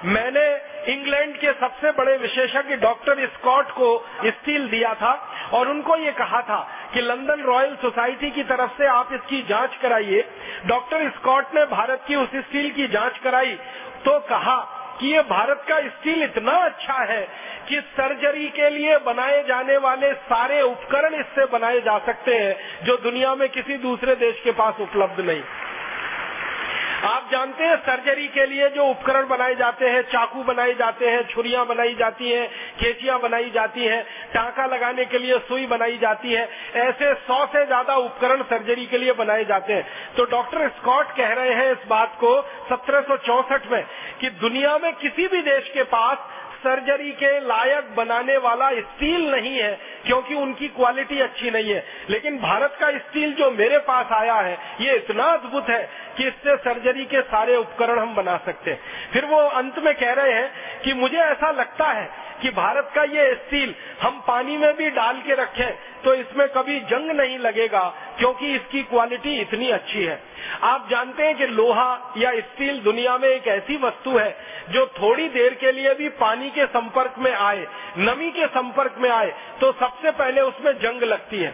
मैंने इंग्लैंड के सबसे बड़े विशेषज्ञ डॉक्टर स्कॉट को स्टील दिया था और उनको ये कहा था कि लंदन रॉयल सोसाइटी की तरफ़ से आप इसकी जाँच कराइए। डॉक्टर स्कॉट ने भारत की उस स्टील की जाँच कराई तो कहा कि ये भारत का स्टील इतना अच्छा है कि सर्जरी के लिए बनाए जाने वाले सारे उपकरण इससे बनाए जा सकते हैं जो दुनिया में किसी दूसरे देश के पास उपलब्ध नहीं। आप जानते हैं, सर्जरी के लिए जो उपकरण बनाए जाते हैं, चाकू बनाए जाते हैं, छुरियाँ बनाई जाती हैं, केचियाँ बनाई जाती हैं, टाका लगाने के लिए सुई बनाई जाती है, ऐसे सौ से ज़्यादा उपकरण सर्जरी के लिए बनाए जाते हैं। तो डॉक्टर स्कॉट कह रहे हैं इस बात को सत्रह में कि दुनिया में किसी भी देश के पास सर्जरी के लायक बनाने वाला स्टील नहीं है, क्योंकि उनकी क्वालिटी अच्छी नहीं है। लेकिन भारत का स्टील जो मेरे पास आया है, ये इतना अद्भुत है कि इससे सर्जरी के सारे उपकरण हम बना सकते हैं। फिर वो अंत में कह रहे हैं कि मुझे ऐसा लगता है कि भारत का ये स्टील हम पानी में भी डाल के रखें तो इसमें कभी जंग नहीं लगेगा, क्योंकि इसकी क्वालिटी इतनी अच्छी है। आप जानते हैं कि लोहा या स्टील दुनिया में एक ऐसी वस्तु है जो थोड़ी देर के लिए भी पानी के संपर्क में आए, नमी के संपर्क में आए तो सबसे पहले उसमें जंग लगती है,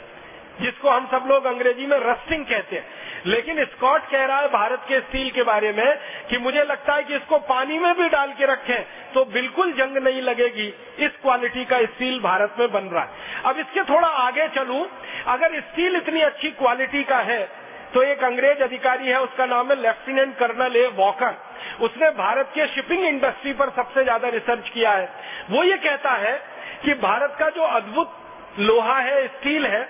जिसको हम सब लोग अंग्रेज़ी में रस्टिंग कहते हैं। लेकिन स्कॉट कह रहा है भारत के स्टील के बारे में कि मुझे लगता है कि इसको पानी में भी डाल के रखें तो बिल्कुल जंग नहीं लगेगी। इस क्वालिटी का स्टील भारत में बन रहा है। अब इसके थोड़ा आगे चलूँ। अगर स्टील इतनी अच्छी क्वालिटी का है तो एक अंग्रेज़ अधिकारी है, उसका नाम है लेफ्टिनेंट कर्नल ए वॉकर। उसने भारत के शिपिंग इंडस्ट्री पर सबसे ज़्यादा रिसर्च किया है। वो ये कहता है कि भारत का जो अद्भुत लोहा है, स्टील है,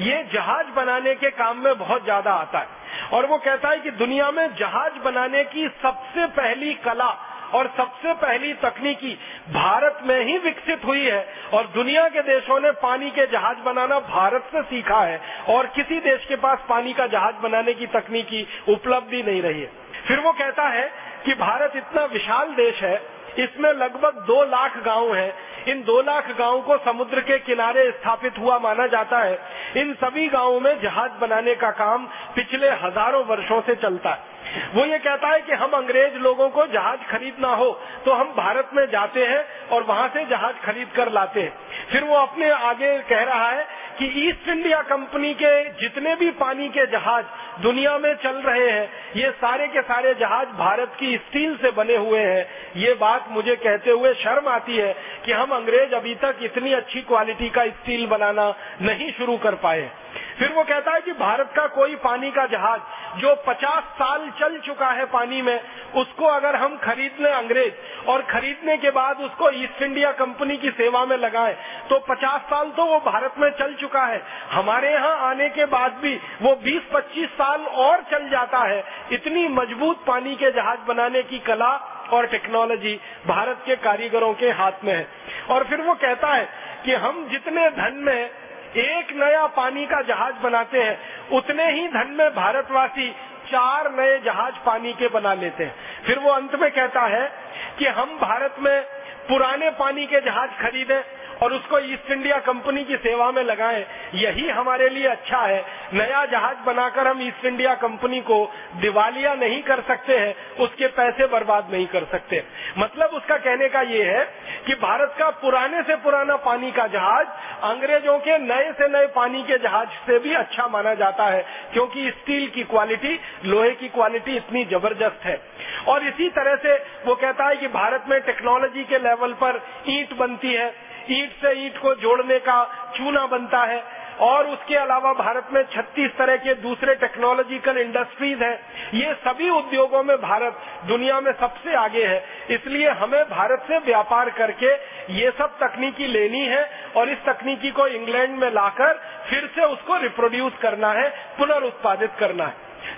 ये जहाज़ बनाने के काम में बहुत ज़्यादा आता है। और वो कहता है कि दुनिया में जहाज़ बनाने की सबसे पहली कला और सबसे पहली तकनीकी भारत में ही विकसित हुई है और दुनिया के देशों ने पानी के जहाज़ बनाना भारत से सीखा है और किसी देश के पास पानी का जहाज़ बनाने की तकनीकी उपलब्धि नहीं रही है। फिर वो कहता है कि भारत इतना विशाल देश है, इसमें लगभग दो लाख गाँव हैं इन दो लाख गाँवों को समुद्र के किनारे स्थापित हुआ माना जाता है। इन सभी गाँवों में जहाज़ बनाने का काम पिछले हज़ारों वर्षों से चलता है। वो ये कहता है कि हम अंग्रेज़ लोगों को जहाज़ खरीदना हो तो हम भारत में जाते हैं और वहाँ से जहाज़ खरीद कर लाते हैं। फिर वो अपने आगे कह रहा है कि ईस्ट इंडिया कंपनी के जितने भी पानी के जहाज़ दुनिया में चल रहे हैं, ये सारे के सारे जहाज़ भारत की स्टील से बने हुए हैं। ये बात मुझे कहते हुए शर्म आती है कि हम अंग्रेज़ अभी तक इतनी अच्छी क्वालिटी का स्टील बनाना नहीं शुरू कर पाए। फिर वो कहता है कि भारत का कोई पानी का जहाज़ जो 50 साल चल चुका है पानी में, उसको अगर हम खरीद लें अंग्रेज़ और खरीदने के बाद उसको ईस्ट इंडिया कंपनी की सेवा में लगाए तो 50 साल तो वो भारत में चल चुका है। हमारे यहाँ आने के बाद भी वो 20-25 साल और चल जाता है। इतनी मज़बूत पानी के जहाज़ बनाने की कला और टेक्नोलॉजी भारत के कारीगरों के हाथ में है। और फिर वो कहता है कि हम जितने धन में एक नया पानी का जहाज़ बनाते हैं। उतने ही धन में भारतवासी चार नए जहाज़ पानी के बना लेते हैं। फिर वो अंत में कहता है कि हम भारत में पुराने पानी के जहाज़ खरीदें और उसको ईस्ट इंडिया कंपनी की सेवा में लगाएँ। यही हमारे लिए अच्छा है। नया जहाज़ बनाकर हम ईस्ट इंडिया कंपनी को दिवालिया नहीं कर सकते हैं, उसके पैसे बर्बाद नहीं कर सकते। मतलब उसका कहने का ये है कि भारत का पुराने से पुराना पानी का जहाज़ अंग्रेज़ों के नए से नए पानी के जहाज़ से भी अच्छा माना जाता है, क्योंकि स्टील की क्वालिटी, लोहे की क्वालिटी इतनी ज़बरदस्त है। और इसी तरह से वो कहता है कि भारत में टेक्नोलॉजी के लेवल पर ईंट बनती है। ईंट से ईट को जोड़ने का चूना बनता है। और उसके अलावा भारत में 36 तरह के दूसरे टेक्नोलॉजिकल इंडस्ट्रीज़ हैं। ये सभी उद्योगों में भारत दुनिया में सबसे आगे है। इसलिए हमें भारत से व्यापार करके ये सब तकनीकी लेनी है और इस तकनीकी को इंग्लैंड में लाकर फिर से उसको रिप्रोड्यूस करना है, पुनरुत्पादित करना है।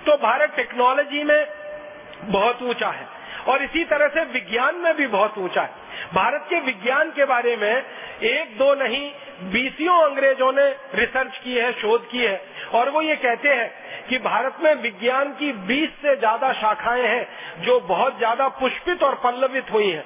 तो भारत टेक्नोलॉजी में बहुत ऊँचा है और इसी तरह से विज्ञान में भी बहुत ऊँचा है। भारत के विज्ञान के बारे में एक दो नहीं, बीसियों अंग्रेज़ों ने रिसर्च की है, शोध की है। और वो ये कहते हैं कि भारत में विज्ञान की 20 से ज़्यादा शाखाएँ हैं जो बहुत ज़्यादा पुष्पित और पल्लवित हुई हैं।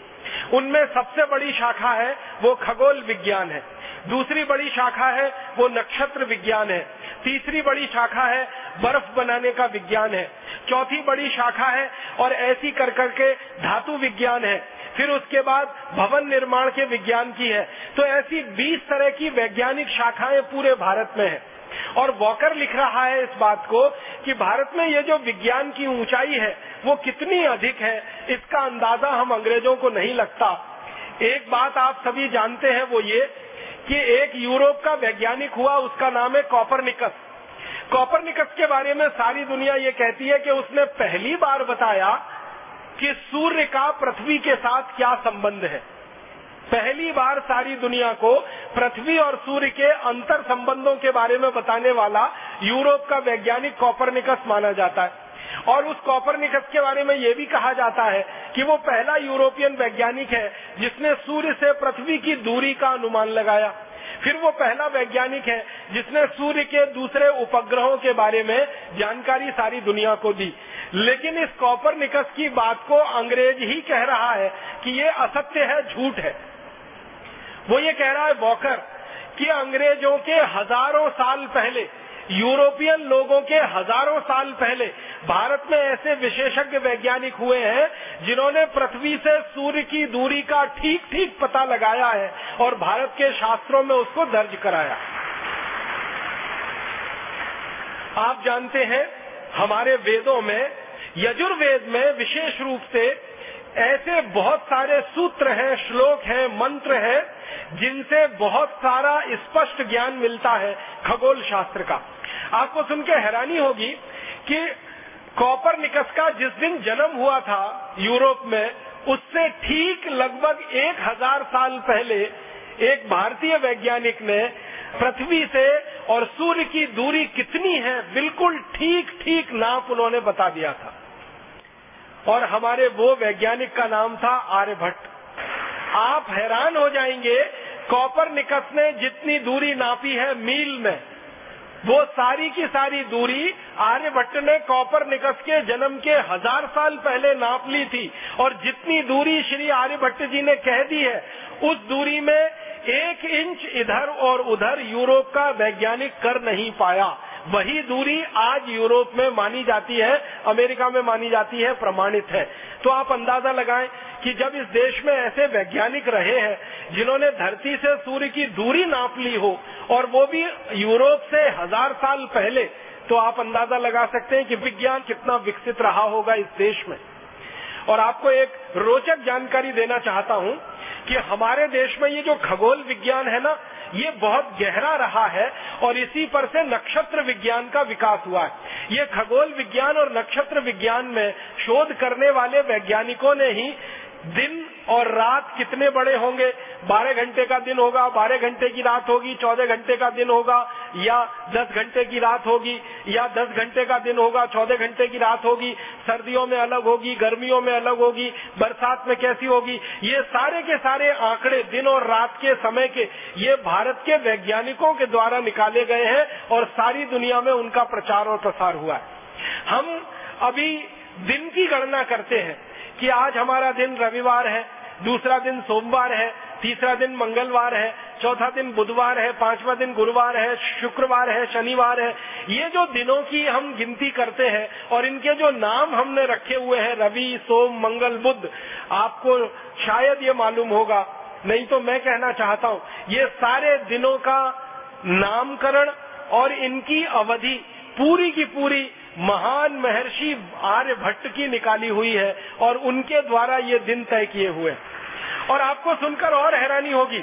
उनमें सबसे बड़ी शाखा है, वो खगोल विज्ञान है। दूसरी बड़ी शाखा है, वो नक्षत्र विज्ञान है। तीसरी बड़ी शाखा है, बर्फ़ बनाने का विज्ञान है। चौथी बड़ी शाखा है, और ऐसी कर करके धातु विज्ञान है। फिर उसके बाद भवन निर्माण के विज्ञान की है। तो ऐसी 20 तरह की वैज्ञानिक शाखाएँ पूरे भारत में है। और वॉकर लिख रहा है इस बात को कि भारत में ये जो विज्ञान की ऊंचाई है, वो कितनी अधिक है, इसका अंदाज़ा हम अंग्रेज़ों को नहीं लगता। एक बात आप सभी जानते हैं वो ये कि एक यूरोप का वैज्ञानिक हुआ, उसका नाम है कॉपरनिकस। कॉपरनिकस के बारे में सारी दुनिया ये कहती है कि उसने पहली बार बताया कि सूर्य का पृथ्वी के साथ क्या संबंध है? पहली बार सारी दुनिया को पृथ्वी और सूर्य के अंतर संबंधों के बारे में बताने वाला यूरोप का वैज्ञानिक कॉपरनिकस माना जाता है। और उस कॉपरनिकस के बारे में यह भी कहा जाता है कि वो पहला यूरोपियन वैज्ञानिक है जिसने सूर्य से पृथ्वी की दूरी का अनुमान लगाया। फिर वो पहला वैज्ञानिक है, जिसने सूर्य के दूसरे उपग्रहों के बारे में जानकारी सारी दुनिया को दी। लेकिन इस कॉपर निकस की बात को अंग्रेज़ ही कह रहा है कि ये असत्य है, झूठ है। वो ये कह रहा है, वॉकर, कि अंग्रेज़ों के हज़ारों साल पहले यूरोपियन लोगों के हज़ारों साल पहले भारत में ऐसे विशेषज्ञ वैज्ञानिक हुए हैं, जिन्होंने पृथ्वी से सूर्य की दूरी का ठीक ठीक पता लगाया है और भारत के शास्त्रों में उसको दर्ज कराया। आप जानते हैं, हमारे वेदों में, यजुर्वेद में विशेष रूप से ऐसे बहुत सारे सूत्र हैं, श्लोक हैं, मंत्र हैं, जिनसे बहुत सारा स्पष्ट ज्ञान मिलता है खगोल शास्त्र का। आपको सुन के हैरानी होगी कि कॉपर निकस का जिस दिन जन्म हुआ था यूरोप में, उससे ठीक लगभग एक हज़ार साल पहले एक भारतीय वैज्ञानिक ने पृथ्वी से और सूर्य की दूरी कितनी है, बिल्कुल ठीक ठीक नाप उन्होंने बता दिया था। और हमारे वो वैज्ञानिक का नाम था आर्यभट्ट आप हैरान हो जाएँगे, कॉपर निकस ने जितनी दूरी नापी है मील में, वो सारी की सारी दूरी आर्यभट्ट ने कॉपर निकस के जन्म के हज़ार साल पहले नाप ली थी। और जितनी दूरी श्री आर्यभट्ट जी ने कह दी है, उस दूरी में एक इंच इधर और उधर यूरोप का वैज्ञानिक कर नहीं पाया। वही दूरी आज यूरोप में मानी जाती है, अमेरिका में मानी जाती है, प्रमाणित है। तो आप अंदाज़ा लगाएँ कि जब इस देश में ऐसे वैज्ञानिक रहे हैं, जिन्होंने धरती से सूर्य की दूरी नाप ली हो, और वो भी यूरोप से हज़ार साल पहले तो आप अंदाज़ा लगा सकते हैं कि विज्ञान कितना विकसित रहा होगा इस देश में। और आपको एक रोचक जानकारी देना चाहता हूँ कि हमारे देश में ये जो खगोल विज्ञान है ना, ये बहुत गहरा रहा है और इसी पर से नक्षत्र विज्ञान का विकास हुआ है। ये खगोल विज्ञान और नक्षत्र विज्ञान में शोध करने वाले वैज्ञानिकों ने ही दिन और रात कितने बड़े होंगे? बारह घंटे का दिन होगा, बारह घंटे की रात होगी, चौदह घंटे का दिन होगा, या दस घंटे की रात होगी, या दस घंटे का दिन होगा, चौदह घंटे की रात होगी, सर्दियों में अलग होगी, गर्मियों में अलग होगी, बरसात में कैसी होगी? ये सारे के सारे आंकड़े दिन और रात के समय के, ये भारत के वैज्ञानिकों के द्वारा निकाले गए हैं और सारी दुनिया में उनका प्रचार और प्रसार हुआ है। हम अभी दिन की गणना करते हैं। कि आज हमारा दिन रविवार है, दूसरा दिन सोमवार है, तीसरा दिन मंगलवार है, चौथा दिन बुधवार है, पांचवा दिन गुरुवार है, शुक्रवार है, शनिवार है। ये जो दिनों की हम गिनती करते हैं और इनके जो नाम हमने रखे हुए हैं, रवि, सोम, मंगल बुद्ध आपको शायद ये मालूम होगा, नहीं तो मैं कहना चाहता हूँ, ये सारे दिनों का नामकरण और इनकी अवधि पूरी की पूरी महान महर्षि आर्यभट्ट की निकाली हुई है और उनके द्वारा ये दिन तय किए हुए और आपको सुनकर और हैरानी होगी,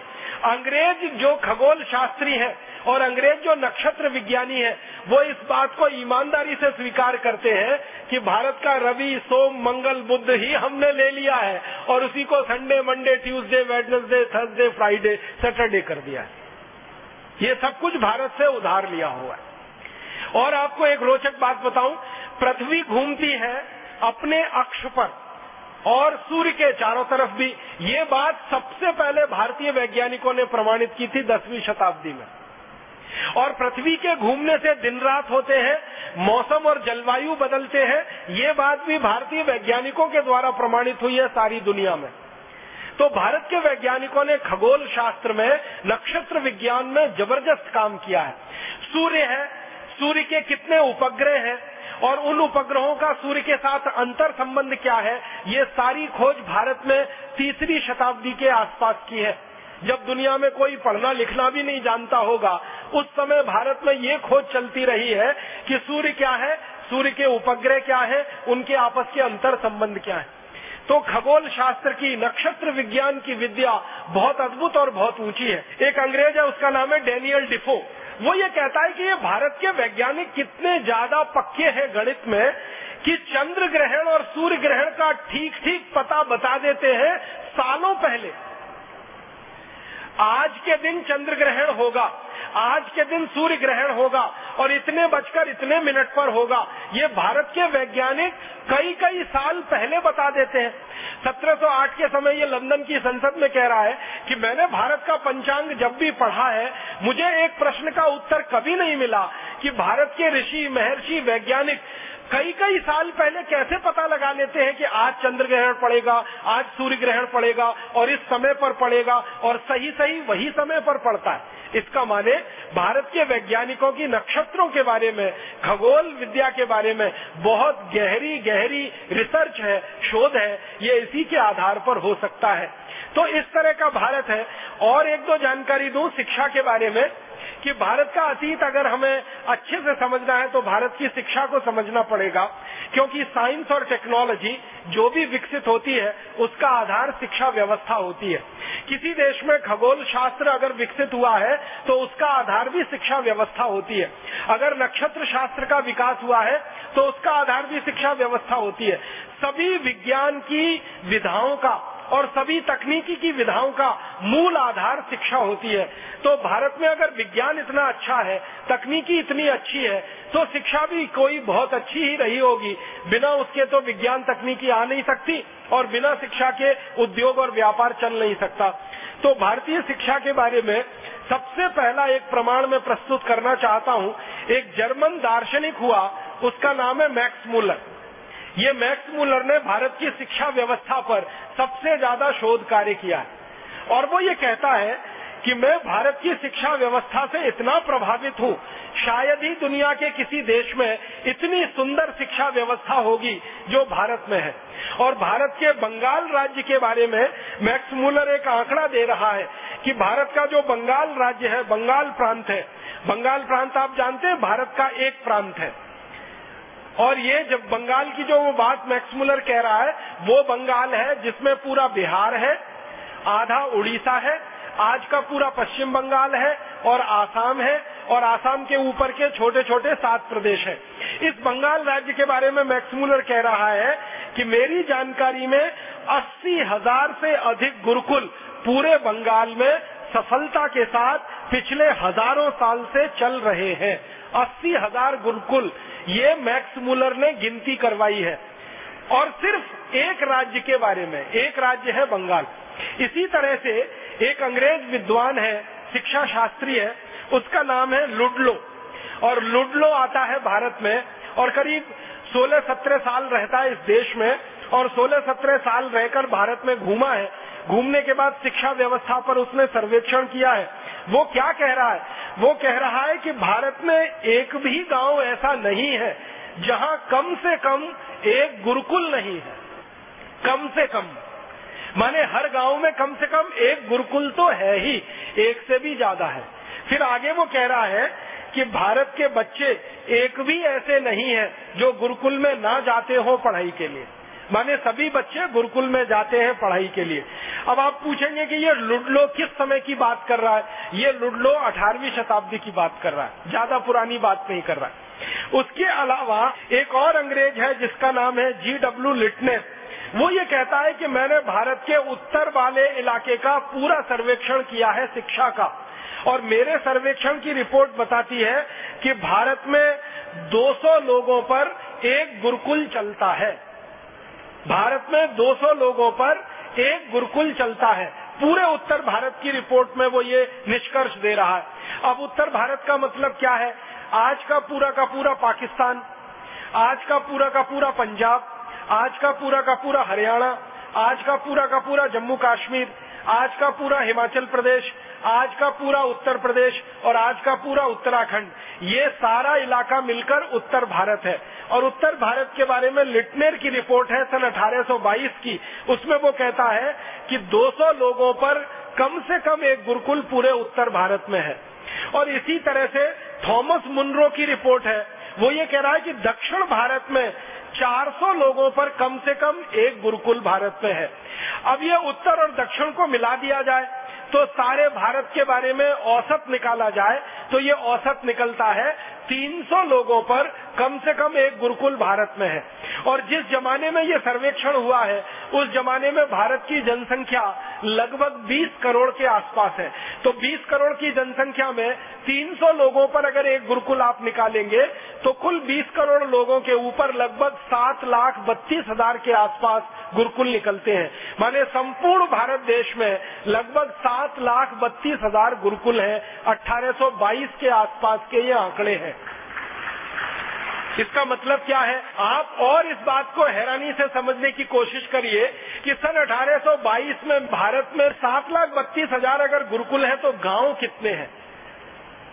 अंग्रेज़ जो खगोल शास्त्री है और अंग्रेज़ जो नक्षत्र विज्ञानी है, वो इस बात को ईमानदारी से स्वीकार करते हैं कि भारत का रवि, सोम, मंगल बुद्ध ही हमने ले लिया है और उसी को Sunday, Monday, Tuesday, Wednesday, Thursday, Friday, Saturday कर दिया है। ये सब कुछ भारत से उधार लिया हुआ है। और आपको एक रोचक बात बताऊँ, पृथ्वी घूमती है अपने अक्ष पर और सूर्य के चारों तरफ़ भी। ये बात सबसे पहले भारतीय वैज्ञानिकों ने प्रमाणित की थी दसवीं शताब्दी में। और पृथ्वी के घूमने से दिन रात होते हैं, मौसम और जलवायु बदलते हैं, ये बात भी भारतीय वैज्ञानिकों के द्वारा प्रमाणित हुई है सारी दुनिया में। तो भारत के वैज्ञानिकों ने खगोल शास्त्र में, नक्षत्र विज्ञान में ज़बरदस्त काम किया है। सूर्य है सूर्य के कितने उपग्रह हैं और उन उपग्रहों का सूर्य के साथ अंतर संबंध क्या है? ये सारी खोज भारत में तीसरी शताब्दी के आसपास की है। जब दुनिया में कोई पढ़ना लिखना भी नहीं जानता होगा, उस समय भारत में ये खोज चलती रही है कि सूर्य क्या है, सूर्य के उपग्रह क्या है, उनके आपस के अंतर संबंध क्या है। तो खगोल शास्त्र की नक्षत्र विज्ञान की विद्या बहुत अद्भुत और बहुत ऊँची है। एक अंग्रेज़ है, उसका नाम है डेनियल डिफो। वो ये कहता है कि ये भारत के वैज्ञानिक कितने ज़्यादा पक्के हैं गणित में कि चंद्र ग्रहण और सूर्य ग्रहण का ठीक ठीक पता बता देते हैं सालों पहले। आज के दिन चंद्र ग्रहण होगा। आज के दिन सूर्य ग्रहण होगा और इतने बजकर इतने मिनट पर होगा। ये भारत के वैज्ञानिक कई कई साल पहले बता देते हैं। 1708 के समय ये लंदन की संसद में कह रहा है कि मैंने भारत का पंचांग जब भी पढ़ा है, मुझे एक प्रश्न का उत्तर कभी नहीं मिला कि भारत के ऋषि, महर्षि, वैज्ञानिक कई कई साल पहले कैसे पता लगा लेते हैं कि आज चंद्र ग्रहण पड़ेगा, आज सूर्य ग्रहण पड़ेगा और इस समय पर पड़ेगा और सही सही वही समय पर पड़ता है। इसका माने भारत के वैज्ञानिकों की नक्षत्रों के बारे में, खगोल विद्या के बारे में बहुत गहरी गहरी रिसर्च है, शोध है, ये इसी के आधार पर हो सकता है। तो इस तरह का भारत है। और एक दो जानकारी दूँ शिक्षा के बारे में। कि भारत का अतीत अगर हमें अच्छे से समझना है तो भारत की शिक्षा को समझना पड़ेगा। क्योंकि साइंस और टेक्नोलॉजी जो भी विकसित होती है, उसका आधार शिक्षा व्यवस्था होती है। किसी देश में खगोल शास्त्र अगर विकसित हुआ है तो उसका आधार भी शिक्षा व्यवस्था होती है। अगर नक्षत्र शास्त्र का विकास हुआ है तो उसका आधार भी शिक्षा व्यवस्था होती है। सभी विज्ञान की विधाओं का और सभी तकनीकी की विधाओं का मूल आधार शिक्षा होती है। तो भारत में अगर विज्ञान इतना अच्छा है, तकनीकी इतनी अच्छी है तो शिक्षा भी कोई बहुत अच्छी ही रही होगी। बिना उसके तो विज्ञान तकनीकी आ नहीं सकती और बिना शिक्षा के उद्योग और व्यापार चल नहीं सकता। तो भारतीय शिक्षा के बारे में सबसे पहला एक प्रमाण में प्रस्तुत करना चाहता हूँ। एक जर्मन दार्शनिक हुआ, उसका नाम है मैक्स मूलर। ये मैक्स मूलर ने भारत की शिक्षा व्यवस्था पर सबसे ज़्यादा शोध कार्य किया है। और वो ये कहता है कि मैं भारत की शिक्षा व्यवस्था से इतना प्रभावित हूँ, शायद ही दुनिया के किसी देश में इतनी सुंदर शिक्षा व्यवस्था होगी जो भारत में है। और भारत के बंगाल राज्य के बारे में मैक्स मूलर एक आंकड़ा दे रहा है कि भारत का जो बंगाल राज्य है, बंगाल प्रांत है। बंगाल प्रांत आप जानते हैं, भारत का एक प्रांत है। और ये जब बंगाल की जो वो बात मैक्समुलर कह रहा है, वो बंगाल है जिसमें पूरा बिहार है, आधा उड़ीसा है, आज का पूरा पश्चिम बंगाल है और आसाम है और आसाम के ऊपर के छोटे छोटे सात प्रदेश है। इस बंगाल राज्य के बारे में मैक्समुलर कह रहा है कि मेरी जानकारी में अस्सी हज़ार से अधिक गुरुकुल पूरे बंगाल में सफलता के साथ पिछले हज़ारों साल से चल रहे हैं। अस्सी हज़ार गुरुकुल ये मैक्स मुलर ने गिनती करवाई है। और सिर्फ़ एक राज्य के बारे में, एक राज्य है बंगाल। इसी तरह से एक अंग्रेज़ विद्वान है, शिक्षा शास्त्री है, उसका नाम है लुडलो। और लुडलो आता है भारत में और करीब 16-17 साल रहता है इस देश में और 16-17 साल रहकर भारत में घूमा है। घूमने के बाद शिक्षा व्यवस्था पर उसने सर्वेक्षण किया है। वो क्या कह रहा है? वो कह रहा है कि भारत में एक भी गाँव ऐसा नहीं है, जहाँ कम से कम एक गुरुकुल नहीं है। कम से कम। माने हर गाँव में कम से कम एक गुरुकुल तो है ही, एक से भी ज़्यादा है। फिर आगे वो कह रहा है कि भारत के बच्चे एक भी ऐसे नहीं है जो गुरुकुल में ना जाते हो पढ़ाई के लिए। माने सभी बच्चे गुरुकुल में जाते हैं पढ़ाई के लिए। अब आप पूछेंगे कि ये लुडलो किस समय की बात कर रहा है? ये लुडलो 18वीं शताब्दी की बात कर रहा है। ज़्यादा पुरानी बात नहीं कर रहा है। उसके अलावा एक और अंग्रेज़ है जिसका नाम है जी डब्ल्यू लिटनेस। वो ये कहता है कि मैंने भारत के उत्तर वाले इलाके का पूरा सर्वेक्षण किया है शिक्षा का। और मेरे सर्वेक्षण की रिपोर्ट बताती है कि भारत में 200 लोगों पर एक गुरुकुल चलता है। भारत में 200 लोगों पर एक गुरुकुल चलता है पूरे उत्तर भारत की रिपोर्ट में वो ये निष्कर्ष दे रहा है अब उत्तर भारत का मतलब क्या है आज का पूरा का पूरा पाकिस्तान आज का पूरा का पूरा पंजाब आज का पूरा का पूरा हरियाणा आज का पूरा का पूरा जम्मू कश्मीर आज का पूरा हिमाचल प्रदेश आज का पूरा उत्तर प्रदेश और आज का पूरा उत्तराखंड ये सारा इलाका मिलकर उत्तर भारत है और उत्तर भारत के बारे में लिटनेर की रिपोर्ट है सन 1822 की। उसमें वो कहता है कि 200 लोगों पर कम से कम एक गुरुकुल पूरे उत्तर भारत में है। और इसी तरह से थॉमस मुनरो की रिपोर्ट है। वो ये कह रहा है कि दक्षिण भारत में 400 लोगों पर कम से कम एक गुरुकुल भारत में है। अब ये उत्तर और दक्षिण को मिला दिया जाए तो सारे भारत के बारे में औसत निकाला जाए तो ये औसत निकलता है 300 लोगों पर कम से कम एक गुरुकुल भारत में है। और जिस जमाने में ये सर्वेक्षण हुआ है, उस जमाने में भारत की जनसंख्या लगभग 20 करोड़ के आसपास है। तो 20 करोड़ की जनसंख्या में 300 लोगों पर अगर एक गुरुकुल आप निकालेंगे तो कुल 20 करोड़ लोगों के ऊपर लगभग सात लाख बत्तीस हज़ार के आसपास गुरुकुल निकलते हैं। माने संपूर्ण भारत देश में लगभग सात लाख बत्तीस हज़ार गुरुकुल हैं 1822 के आसपास के ये आंकड़े हैं। इसका मतलब क्या है? आप और इस बात को हैरानी से समझने की कोशिश करिए कि सन 1822 में भारत में सात लाख बत्तीस हज़ार अगर गुरुकुल है तो गाँव कितने हैं?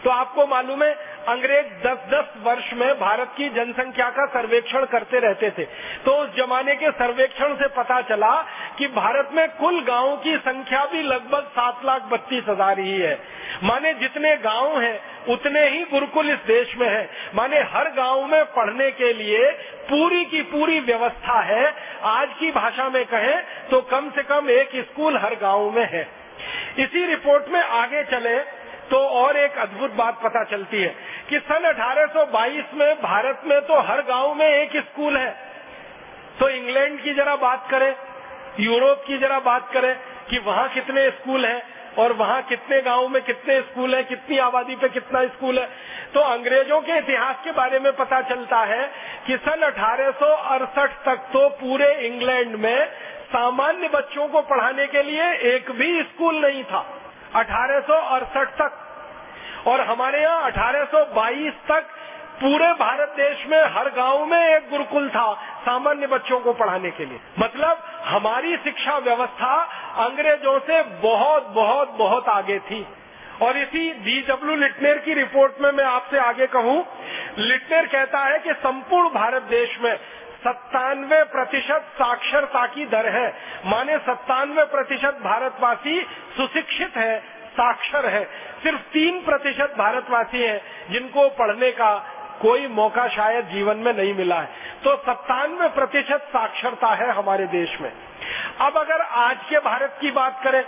तो आपको मालूम है, अंग्रेज़ 10-10 वर्ष में भारत की जनसंख्या का सर्वेक्षण करते रहते थे। तो उस जमाने के सर्वेक्षण से पता चला कि भारत में कुल गाँवों की संख्या भी लगभग सात लाख बत्तीस हज़ार ही है। माने जितने गाँव हैं, उतने ही गुरुकुल इस देश में है। माने हर गाँव में पढ़ने के लिए पूरी की पूरी व्यवस्था है। आज की भाषा में कहें तो कम से कम एक स्कूल हर गाँव में है। इसी रिपोर्ट में आगे चले तो और एक अद्भुत बात पता चलती है कि सन 1822 में भारत में तो हर गाँव में एक स्कूल है। तो इंग्लैंड की जरा बात करें, यूरोप की जरा बात करें कि वहाँ कितने स्कूल हैं और वहाँ कितने गाँव में कितने स्कूल है, कितनी आबादी पे कितना स्कूल है। तो अंग्रेज़ों के इतिहास के बारे में पता चलता है कि सन अठारह सौ अड़सठ तक तो पूरे इंग्लैंड में सामान्य बच्चों को पढ़ाने के लिए एक भी स्कूल नहीं था। अठारह सौ अड़सठ तक। और हमारे यहाँ 1822 तक पूरे भारत देश में हर गाँव में एक गुरुकुल था, सामान्य बच्चों को पढ़ाने के लिए। मतलब हमारी शिक्षा व्यवस्था अंग्रेज़ों से बहुत बहुत बहुत आगे थी। और इसी डी डब्ल्यू लिटनेर की रिपोर्ट में मैं आपसे आगे कहूँ। लिटनेर कहता है कि संपूर्ण भारत देश में सत्तानवे प्रतिशत साक्षरता की दर है। माने सत्तानवे प्रतिशत भारतवासी सुशिक्षित है, साक्षर है। सिर्फ़ तीन प्रतिशत भारतवासी हैं जिनको पढ़ने का कोई मौका शायद जीवन में नहीं मिला है। तो सत्तानवे प्रतिशत साक्षरता है हमारे देश में। अब अगर आज के भारत की बात करें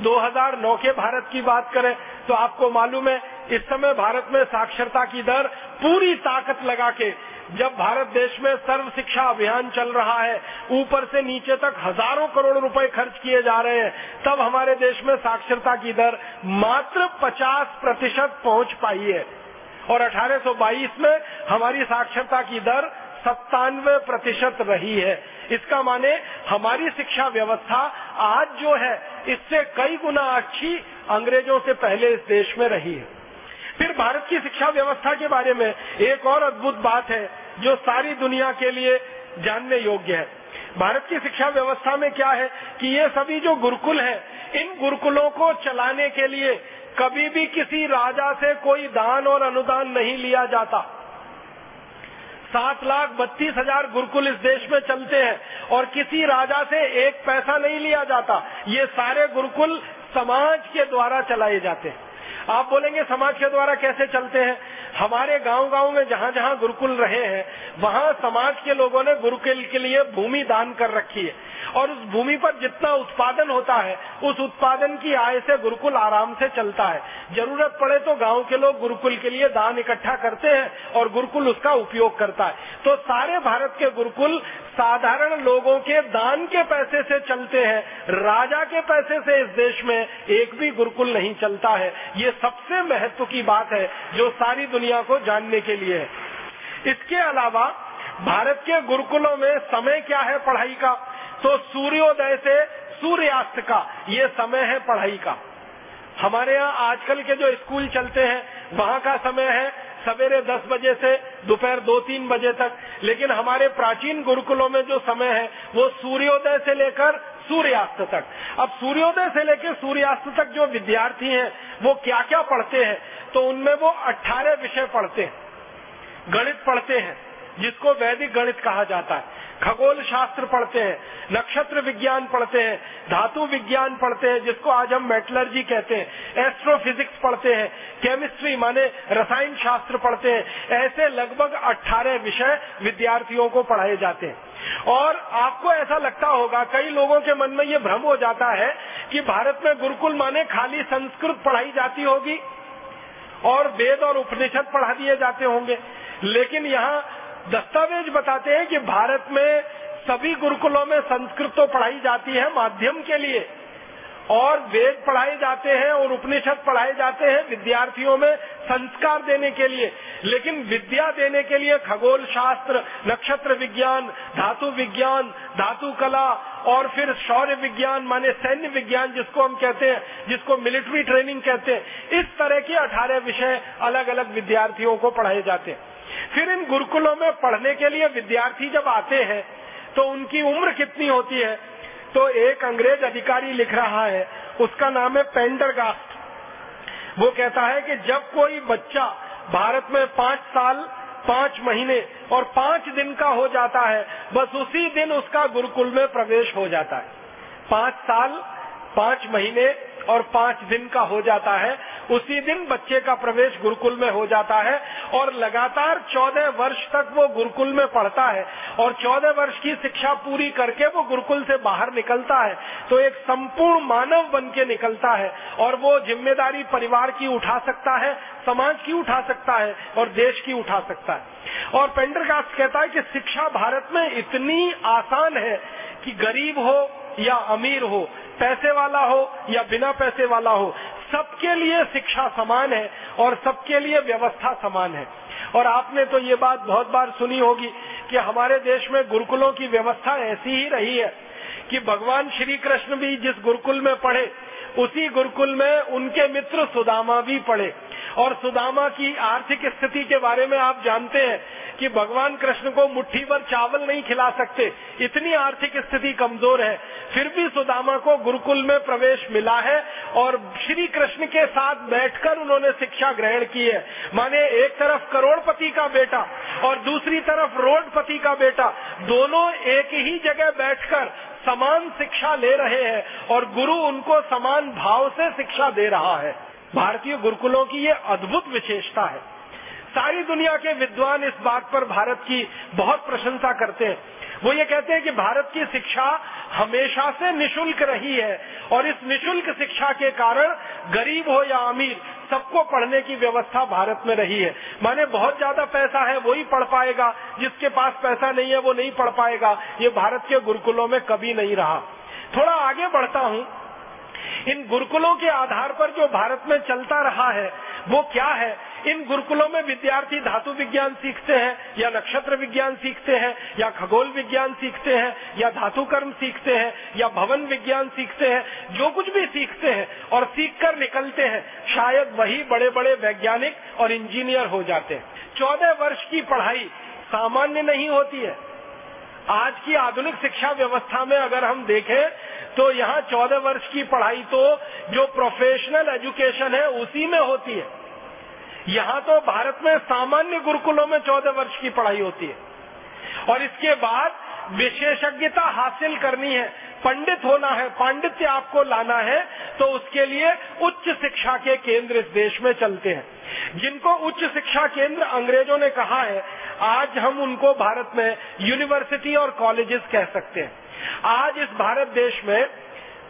2009 के भारत की बात करें तो आपको मालूम है, इस समय भारत में साक्षरता की दर पूरी ताकत लगा के जब भारत देश में सर्व शिक्षा अभियान चल रहा है, ऊपर से नीचे तक हज़ारों करोड़ रुपए खर्च किए जा रहे हैं, तब हमारे देश में साक्षरता की दर मात्र 50 प्रतिशत पहुँच पाई है। और 1822 में हमारी साक्षरता की दर सत्तानवे प्रतिशत रही है। इसका माने हमारी शिक्षा व्यवस्था आज जो है, इससे कई गुना अच्छी अंग्रेज़ों से पहले इस देश में रही है। फिर भारत की शिक्षा व्यवस्था के बारे में एक और अद्भुत बात है जो सारी दुनिया के लिए जानने योग्य है। भारत की शिक्षा व्यवस्था में क्या है कि ये सभी जो गुरुकुल हैं, इन गुरुकुलों को चलाने के लिए कभी भी किसी राजा से कोई दान और अनुदान नहीं लिया जाता। सात लाख बत्तीस हज़ार गुरुकुल इस देश में चलते हैं और किसी राजा से एक पैसा नहीं लिया जाता। ये सारे गुरुकुल समाज के द्वारा चलाए जाते हैं। आप बोलेंगे समाज के द्वारा कैसे चलते हैं? हमारे गाँव गाँव में जहाँ जहाँ गुरुकुल रहे हैं, वहाँ समाज के लोगों ने गुरुकुल के लिए भूमि दान कर रखी है। और उस भूमि पर जितना उत्पादन होता है, उस उत्पादन की आय से गुरुकुल आराम से चलता है। ज़रूरत पड़े तो गाँव के लोग गुरुकुल के लिए दान इकट्ठा करते हैं और गुरुकुल उसका उपयोग करता है। तो सारे भारत के गुरुकुल साधारण लोगों के दान के पैसे से चलते हैं। राजा के पैसे से इस देश में एक भी गुरुकुल नहीं चलता है। ये सबसे महत्व की बात है, जो सारी दुनिया को जानने के लिए। है इसके अलावा भारत के गुरुकुलों में समय क्या है पढ़ाई का? तो सूर्योदय से सूर्यास्त का ये समय है पढ़ाई का। हमारे यहाँ आजकल के जो स्कूल चलते हैं, वहाँ का समय है सवेरे दस बजे से दोपहर दो तीन बजे तक। लेकिन हमारे प्राचीन गुरुकुलों में जो समय है, वो सूर्योदय से लेकर सूर्यास्त तक। अब सूर्योदय से लेकर सूर्यास्त तक जो विद्यार्थी हैं, वो क्या क्या पढ़ते हैं? तो उनमें वो अट्ठारह विषय पढ़ते हैं। गणित पढ़ते हैं। जिसको वैदिक गणित कहा जाता है। खगोल शास्त्र पढ़ते हैं, नक्षत्र विज्ञान पढ़ते हैं, धातु विज्ञान पढ़ते हैं, जिसको आज हम मेटलर्जी कहते हैं, एस्ट्रोफिजिक्स पढ़ते हैं, केमिस्ट्री माने रसायन शास्त्र पढ़ते हैं, ऐसे लगभग 18 विषय विद्यार्थियों को पढ़ाए जाते हैं। और आपको ऐसा लगता होगा, कई लोगों के मन में ये भ्रम हो जाता है कि भारत में गुरुकुल माने खाली संस्कृत पढ़ाई जाती होगी और वेद और उपनिषद पढ़ा दिए जाते होंगे। लेकिन यहाँ दस्तावेज़ बताते हैं कि भारत में सभी गुरुकुलों में संस्कृत तो पढ़ाई जाती है माध्यम के लिए। और वेद पढ़ाए जाते हैं और उपनिषद पढ़ाए जाते हैं विद्यार्थियों में संस्कार देने के लिए। लेकिन विद्या देने के लिए खगोल शास्त्र, नक्षत्र विज्ञान, धातु विज्ञान, धातु कला और फिर शौर्य विज्ञान, माने सैन्य विज्ञान जिसको हम कहते हैं, जिसको मिलिट्री ट्रेनिंग कहते हैं, इस तरह के अठारह विषय अलग अलग विद्यार्थियों को पढ़ाए जाते हैं। फिर इन गुरुकुलों में पढ़ने के लिए विद्यार्थी जब आते हैं तो उनकी उम्र कितनी होती है? तो एक अंग्रेज़ अधिकारी लिख रहा है, उसका नाम है पेंडरगास्ट। वो कहता है कि जब कोई बच्चा भारत में पाँच साल, पाँच महीने और पाँच दिन का हो जाता है, बस उसी दिन उसका गुरुकुल में प्रवेश हो जाता है। पाँच साल, पाँच महीने और पाँच दिन का हो जाता है। उसी दिन बच्चे का प्रवेश गुरुकुल में हो जाता है और लगातार चौदह वर्ष तक वो गुरुकुल में पढ़ता है और चौदह वर्ष की शिक्षा पूरी करके वो गुरुकुल से बाहर निकलता है। तो एक संपूर्ण मानव बन के निकलता है और वो ज़िम्मेदारी परिवार की उठा सकता है, समाज की उठा सकता है और देश की उठा सकता है। और पेंडरकास्ट कहता है कि शिक्षा भारत में इतनी आसान है कि गरीब हो या अमीर हो, पैसे वाला हो या बिना पैसे वाला हो, सबके लिए शिक्षा समान है और सबके लिए व्यवस्था समान है। और आपने तो ये बात बहुत बार सुनी होगी कि हमारे देश में गुरुकुलों की व्यवस्था ऐसी ही रही है कि भगवान श्री कृष्ण भी जिस गुरुकुल में पढ़े उसी गुरुकुल में उनके मित्र सुदामा भी पढ़े। और सुदामा की आर्थिक स्थिति के बारे में आप जानते हैं कि भगवान कृष्ण को मुट्ठी भर चावल नहीं खिला सकते। इतनी आर्थिक स्थिति कमज़ोर है। फिर भी सुदामा को गुरुकुल में प्रवेश मिला है और श्री कृष्ण के साथ बैठकर उन्होंने शिक्षा ग्रहण की है। माने एक तरफ़ करोड़पति का बेटा और दूसरी तरफ़ रोडपति का बेटा। दोनों एक ही जगह बैठकर समान शिक्षा ले रहे हैं और गुरु उनको समान भाव से शिक्षा दे रहा है। भारतीय गुरुकुलों की ये अद्भुत विशेषता है। सारी दुनिया के विद्वान इस बात पर भारत की बहुत प्रशंसा करते हैं। वो ये कहते हैं कि भारत की शिक्षा हमेशा से निशुल्क रही है और इस निशुल्क शिक्षा के कारण गरीब हो या अमीर, सबको पढ़ने की व्यवस्था भारत में रही है। माने बहुत ज़्यादा पैसा है वही पढ़ पाएगा। जिसके पास पैसा नहीं है, वो नहीं पढ़ पाएगा। ये भारत के गुरुकुलों में कभी नहीं रहा। थोड़ा आगे बढ़ता हूँ। इन गुरुकुलों के आधार पर जो भारत में चलता रहा है, वो क्या है? इन गुरुकुलों में विद्यार्थी धातु विज्ञान सीखते हैं, या नक्षत्र विज्ञान सीखते हैं, या खगोल विज्ञान सीखते हैं, या धातु कर्म सीखते हैं, या भवन विज्ञान सीखते हैं, जो कुछ भी सीखते हैं और सीख कर निकलते हैं, शायद वही बड़े बड़े वैज्ञानिक और इंजीनियर हो जाते हैं। चौदह वर्ष की पढ़ाई सामान्य नहीं होती है। आज की आधुनिक शिक्षा व्यवस्था में अगर हम देखें तो यहाँ चौदह वर्ष की पढ़ाई तो जो प्रोफेशनल एजुकेशन है, उसी में होती है। यहाँ तो भारत में सामान्य गुरुकुलों में चौदह वर्ष की पढ़ाई होती है। और इसके बाद विशेषज्ञता हासिल करनी है। पंडित होना है, पांडित्य आपको लाना है तो उसके लिए उच्च शिक्षा के केंद्र इस देश में चलते हैं। जिनको उच्च शिक्षा केंद्र अंग्रेज़ों ने कहा है, आज हम उनको भारत में यूनिवर्सिटी और कॉलेजेस कह सकते हैं। आज इस भारत देश में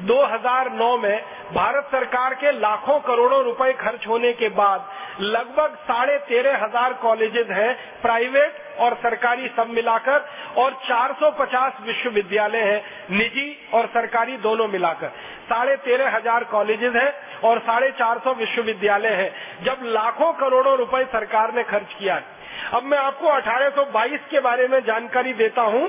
2009 में भारत सरकार के लाखों करोड़ों रुपए खर्च होने के बाद लगभग साढ़े तेरह हज़ार कॉलेजेस हैं, प्राइवेट और सरकारी सब मिलाकर, और 450 विश्वविद्यालय हैं, निजी और सरकारी दोनों मिलाकर। साढ़े तेरह हज़ार कॉलेजेस हैं और साढ़े चार सौ विश्वविद्यालय हैं। जब लाखों करोड़ों रुपए सरकार ने खर्च किया है अब मैं आपको 1822 के बारे में जानकारी देता हूँ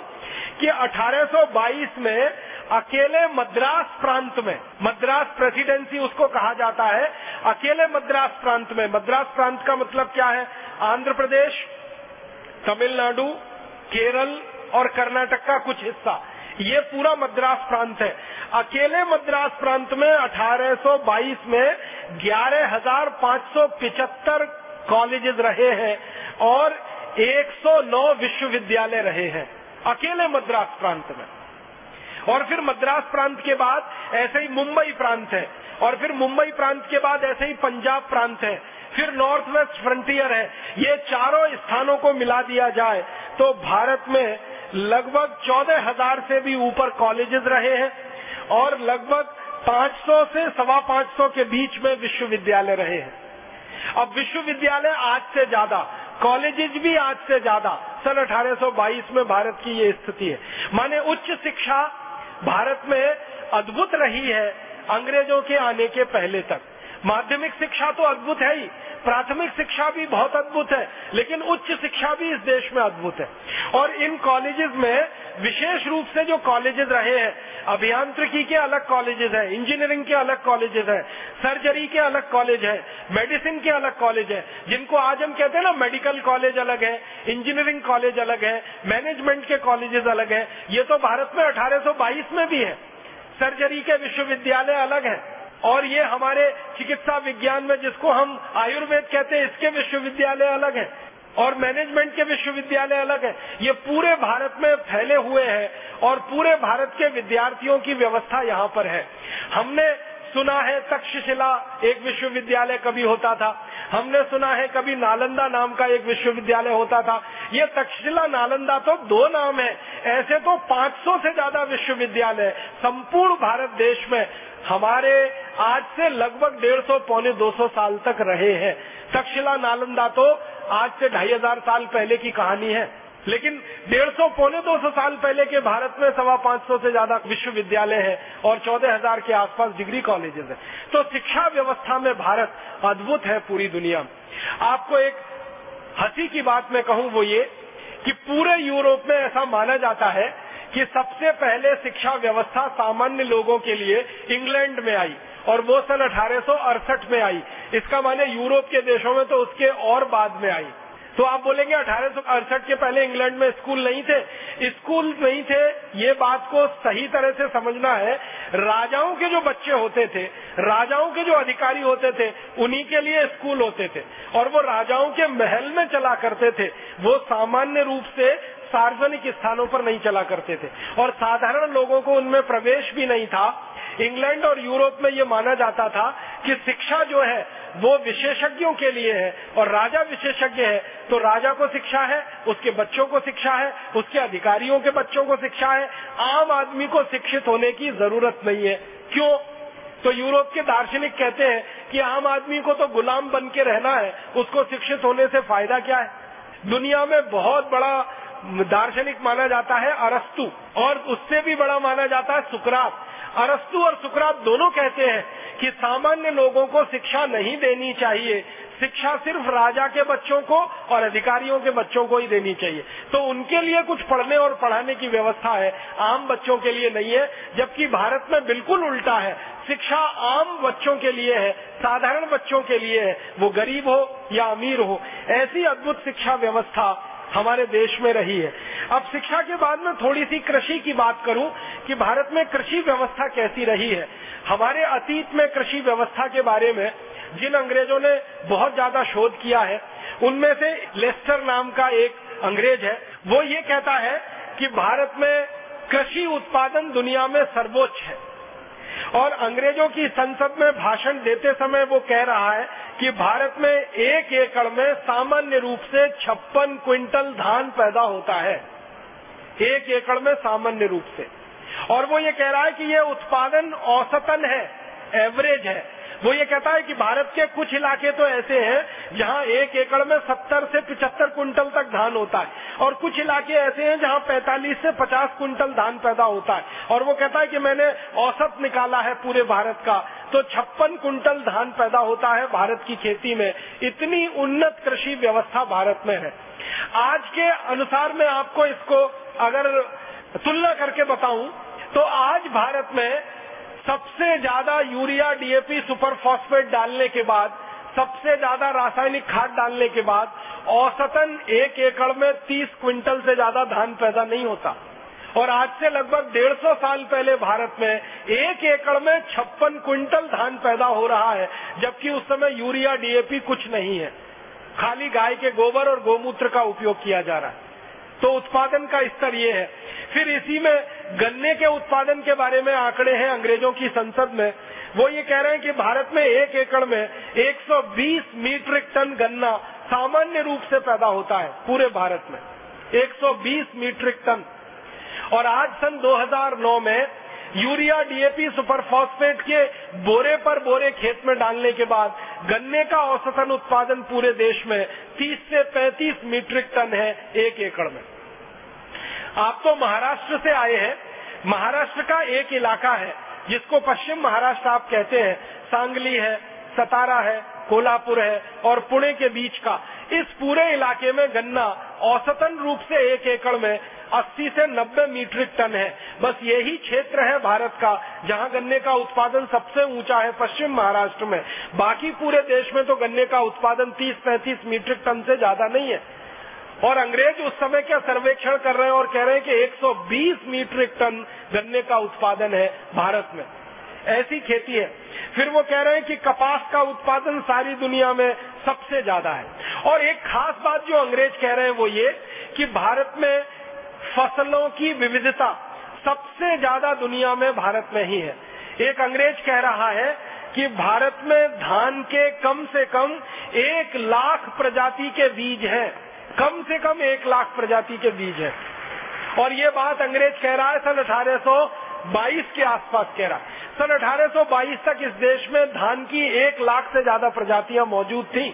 कि 1822 में अकेले मद्रास प्रांत में, मद्रास प्रेसिडेंसी उसको कहा जाता है, अकेले मद्रास प्रांत में, मद्रास प्रांत का मतलब क्या है? आंध्र प्रदेश, तमिलनाडु, केरल और कर्नाटक का कुछ हिस्सा। ये पूरा मद्रास प्रांत है। अकेले मद्रास प्रांत में 1822 में ग्यारह कॉलेजेस रहे हैं और 109 विश्वविद्यालय रहे हैं, अकेले मद्रास प्रांत में। और फिर मद्रास प्रांत के बाद ऐसे ही मुंबई प्रांत है, और फिर मुंबई प्रांत के बाद ऐसे ही पंजाब प्रांत है, फिर नॉर्थ वेस्ट फ्रंटियर है। ये चारों स्थानों को मिला दिया जाए तो भारत में लगभग चौदह हज़ार से भी ऊपर कॉलेजेस रहे हैं और लगभग 500 से सवा पाँच सौ के बीच में विश्वविद्यालय रहे हैं। अब विश्वविद्यालय आज से ज़्यादा, कॉलेजेस भी आज से ज़्यादा। सन 1822 में भारत की ये स्थिति है। माने उच्च शिक्षा भारत में अद्भुत रही है अंग्रेज़ों के आने के पहले तक। माध्यमिक शिक्षा तो अद्भुत है ही, प्राथमिक शिक्षा भी बहुत अद्भुत है, लेकिन उच्च शिक्षा भी इस देश में अद्भुत है। और इन कॉलेजेस में विशेष रूप से जो कॉलेजेस रहे हैं, अभियांत्रिकी के अलग कॉलेजेस हैं इंजीनियरिंग के अलग कॉलेजेस हैं सर्जरी के अलग कॉलेज है मेडिसिन के अलग कॉलेज है, जिनको आज हम कहते हैं ना मेडिकल कॉलेज अलग है इंजीनियरिंग कॉलेज अलग है मैनेजमेंट के कॉलेजेस अलग है। ये तो भारत में 1822 में भी है। सर्जरी के विश्वविद्यालय अलग है। और ये हमारे चिकित्सा विज्ञान में जिसको हम आयुर्वेद कहते हैं, इसके विश्वविद्यालय अलग है। और मैनेजमेंट के विश्वविद्यालय अलग है। ये पूरे भारत में फैले हुए हैं और पूरे भारत के विद्यार्थियों की व्यवस्था यहाँ पर है। हमने सुना है तक्षशिला एक विश्वविद्यालय कभी होता था। हमने सुना है कभी नालंदा नाम का एक विश्वविद्यालय होता था। ये तक्षशिला नालंदा तो दो नाम है। ऐसे तो 500 से ज़्यादा विश्वविद्यालय संपूर्ण भारत देश में हमारे आज से लगभग डेढ़ सौ, पौने दो सौ साल तक रहे हैं। तक्षशिला नालंदा तो आज से ढाई हज़ार साल पहले की कहानी है। लेकिन डेढ़ सौ, पौने दो सौ साल पहले के भारत में सवा पाँच सौ से ज़्यादा विश्वविद्यालय है और चौदह हज़ार के आसपास डिग्री कॉलेजेस है। तो शिक्षा व्यवस्था में भारत अद्भुत है पूरी दुनिया। आपको एक हँसी की बात मैं कहूँ वो ये कि पूरे यूरोप में ऐसा माना जाता है कि सबसे पहले शिक्षा व्यवस्था सामान्य लोगों के लिए इंग्लैंड में आई और वो सन अठारह सौ अड़सठ में आई। इसका माने यूरोप के देशों में तो उसके और बाद में आई। तो आप बोलेंगे अठारह सौ अड़सठ के पहले इंग्लैंड में स्कूल नहीं थे? स्कूल नहीं थे, ये बात को सही तरह से समझना है। राजाओं के जो बच्चे होते थे, राजाओं के जो अधिकारी होते थे, उन्हीं के लिए स्कूल होते थे। और वो राजाओं के महल में चला करते थे। वो सामान्य रूप से सार्वजनिक स्थानों पर नहीं चला करते थे। और साधारण लोगों को उनमें प्रवेश भी नहीं था। इंग्लैंड और यूरोप में ये माना जाता था कि शिक्षा जो है, वो विशेषज्ञों के लिए है। और राजा विशेषज्ञ है तो राजा को शिक्षा है, उसके बच्चों को शिक्षा है, उसके अधिकारियों के बच्चों को शिक्षा है। आम आदमी को शिक्षित होने की ज़रूरत नहीं है। क्यों? तो यूरोप के दार्शनिक कहते हैं कि आम आदमी को तो गुलाम बन के रहना है, उसको शिक्षित होने से फ़ायदा क्या है? दुनिया में बहुत बड़ा दार्शनिक माना जाता है अरस्तु, और उससे भी बड़ा माना जाता है सुकरात। अरस्तु और सुकरात दोनों कहते हैं कि सामान्य लोगों को शिक्षा नहीं देनी चाहिए। शिक्षा सिर्फ़ राजा के बच्चों को और अधिकारियों के बच्चों को ही देनी चाहिए। तो उनके लिए कुछ पढ़ने और पढ़ाने की व्यवस्था है, आम बच्चों के लिए नहीं है, जबकि भारत में बिल्कुल उल्टा है। शिक्षा आम बच्चों के लिए है, साधारण बच्चों के लिए है। वो गरीब हो या अमीर हो, ऐसी अद्भुत शिक्षा व्यवस्था हमारे देश में रही है। अब शिक्षा के बाद में थोड़ी सी कृषि की बात करूँ कि भारत में कृषि व्यवस्था कैसी रही है। हमारे अतीत में कृषि व्यवस्था के बारे में जिन अंग्रेज़ों ने बहुत ज़्यादा शोध किया है, उनमें से लेस्टर नाम का एक अंग्रेज़ है। वो ये कहता है कि भारत में कृषि उत्पादन दुनिया में सर्वोच्च है। और अंग्रेज़ों की संसद में भाषण देते समय वो कह रहा है कि भारत में एक एकड़ में सामान्य रूप से छप्पन क्विंटल धान पैदा होता है। एक एकड़ में सामान्य रूप से। और वो ये कह रहा है कि ये उत्पादन औसतन है, एवरेज है। वो ये कहता है कि भारत के कुछ इलाके तो ऐसे हैं जहाँ एक एकड़ में सत्तर से पिछहत्तर कुंटल तक धान होता है। और कुछ इलाके ऐसे हैं जहाँ पैतालीस से पचास कुंटल धान पैदा होता है। और वो कहता है कि मैंने औसत निकाला है पूरे भारत का। तो छप्पन कुंटल धान पैदा होता है भारत की खेती में। इतनी उन्नत कृषि व्यवस्था भारत में है। आज के अनुसार मैं आपको इसको अगर तुलना करके बताऊँ तो आज भारत में सबसे ज़्यादा यूरिया डीएपी सुपर फॉस्फेट डालने के बाद, सबसे ज़्यादा रासायनिक खाद डालने के बाद, औसतन एक एकड़ में 30 क्विंटल से ज़्यादा धान पैदा नहीं होता। और आज से लगभग डेढ़ सौ साल पहले भारत में एक एकड़ में छप्पन क्विंटल धान पैदा हो रहा है, जबकि उस समय यूरिया डीएपी कुछ नहीं है। खाली गाय के गोबर और गोमूत्र का उपयोग किया जा रहा है। तो उत्पादन का स्तर ये है। फिर इसी में गन्ने के उत्पादन के बारे में आंकड़े हैं अंग्रेज़ों की संसद में। वो ये कह रहे हैं कि भारत में एक एकड़ में 120 मीट्रिक टन गन्ना सामान्य रूप से पैदा होता है पूरे भारत में। 120 मीट्रिक टन। और आज सन 2009 में यूरिया डीएपी सुपर फॉस्फेट के बोरे पर बोरे खेत में डालने के बाद गन्ने का औसतन उत्पादन पूरे देश में 30 से 35 मीट्रिक टन है एक एकड़ में। आप तो महाराष्ट्र से आए हैं। महाराष्ट्र का एक इलाका है, जिसको पश्चिम महाराष्ट्र आप कहते हैं। सांगली है, सतारा है, कोल्हापुर है और पुणे के बीच का। इस पूरे इलाके में गन्ना औसतन रूप से एक एकड़ में 80 से 90 मीट्रिक टन है। बस यही क्षेत्र है भारत का, जहाँ गन्ने का उत्पादन सबसे ऊँचा है पश्चिम महाराष्ट्र में। बाकी पूरे देश में तो गन्ने का उत्पादन 30-35 मीट्रिक टन से ज़्यादा नहीं है। और अंग्रेज़ उस समय क्या सर्वेक्षण कर रहे हैं और कह रहे हैं कि 120 मीट्रिक टन गन्ने का उत्पादन है भारत में। ऐसी खेती है। फिर वो कह रहे हैं कि कपास का उत्पादन सारी दुनिया में सबसे ज़्यादा है। और एक खास बात जो अंग्रेज़ कह रहे हैं वो ये कि भारत में फ़सलों की विविधता सबसे ज़्यादा दुनिया में भारत में ही है। एक अंग्रेज़ कह रहा है कि भारत में धान के कम से कम एक लाख प्रजाति के बीज हैं। कम से कम एक लाख प्रजाति के बीज है। और ये बात अंग्रेज़ कह रहा है, सन अठारह बाईस के आसपास कह रहा सन 1822 तक इस देश में धान की एक लाख से ज़्यादा प्रजातियाँ मौजूद थी।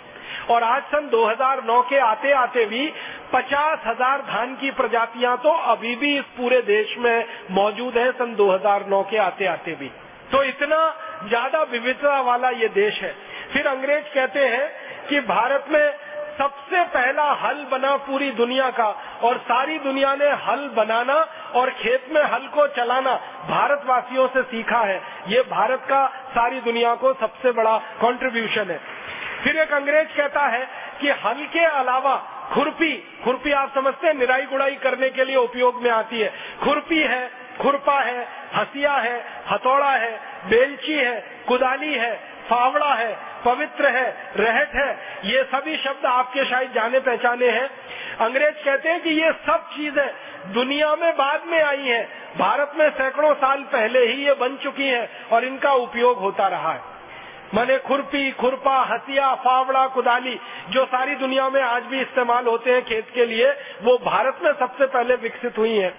और आज सन 2009 के आते आते भी पचास हज़ार धान की प्रजातियाँ तो अभी भी इस पूरे देश में मौजूद है सन 2009 के आते आते भी। तो इतना ज़्यादा विविधता वाला ये देश है। फिर अंग्रेज़ कहते हैं कि भारत में सबसे पहला हल बना पूरी दुनिया का और सारी दुनिया ने हल बनाना और खेत में हल को चलाना भारतवासियों से सीखा है। ये भारत का सारी दुनिया को सबसे बड़ा कंट्रीब्यूशन है। फिर एक अंग्रेज़ कहता है कि हल के अलावा खुरपी खुरपी आप समझते हैं, निराई गुड़ाई करने के लिए उपयोग में आती है। खुरपी है, खुरपा है, हसिया है, हथौड़ा है, बेलची है, कुदाली है फावड़ा है, पवित्र है रहट है, ये सभी शब्द आपके शायद जाने पहचाने हैं। अंग्रेज़ कहते हैं कि ये सब चीज़ें दुनिया में बाद में आई हैं। भारत में सैकड़ों साल पहले ही ये बन चुकी हैं और इनका उपयोग होता रहा है। मने खुरपी, खुरपा, हसिया, फावड़ा, कुदाली, जो सारी दुनिया में आज भी इस्तेमाल होते हैं खेत के लिए, वो भारत में सबसे पहले विकसित हुई है।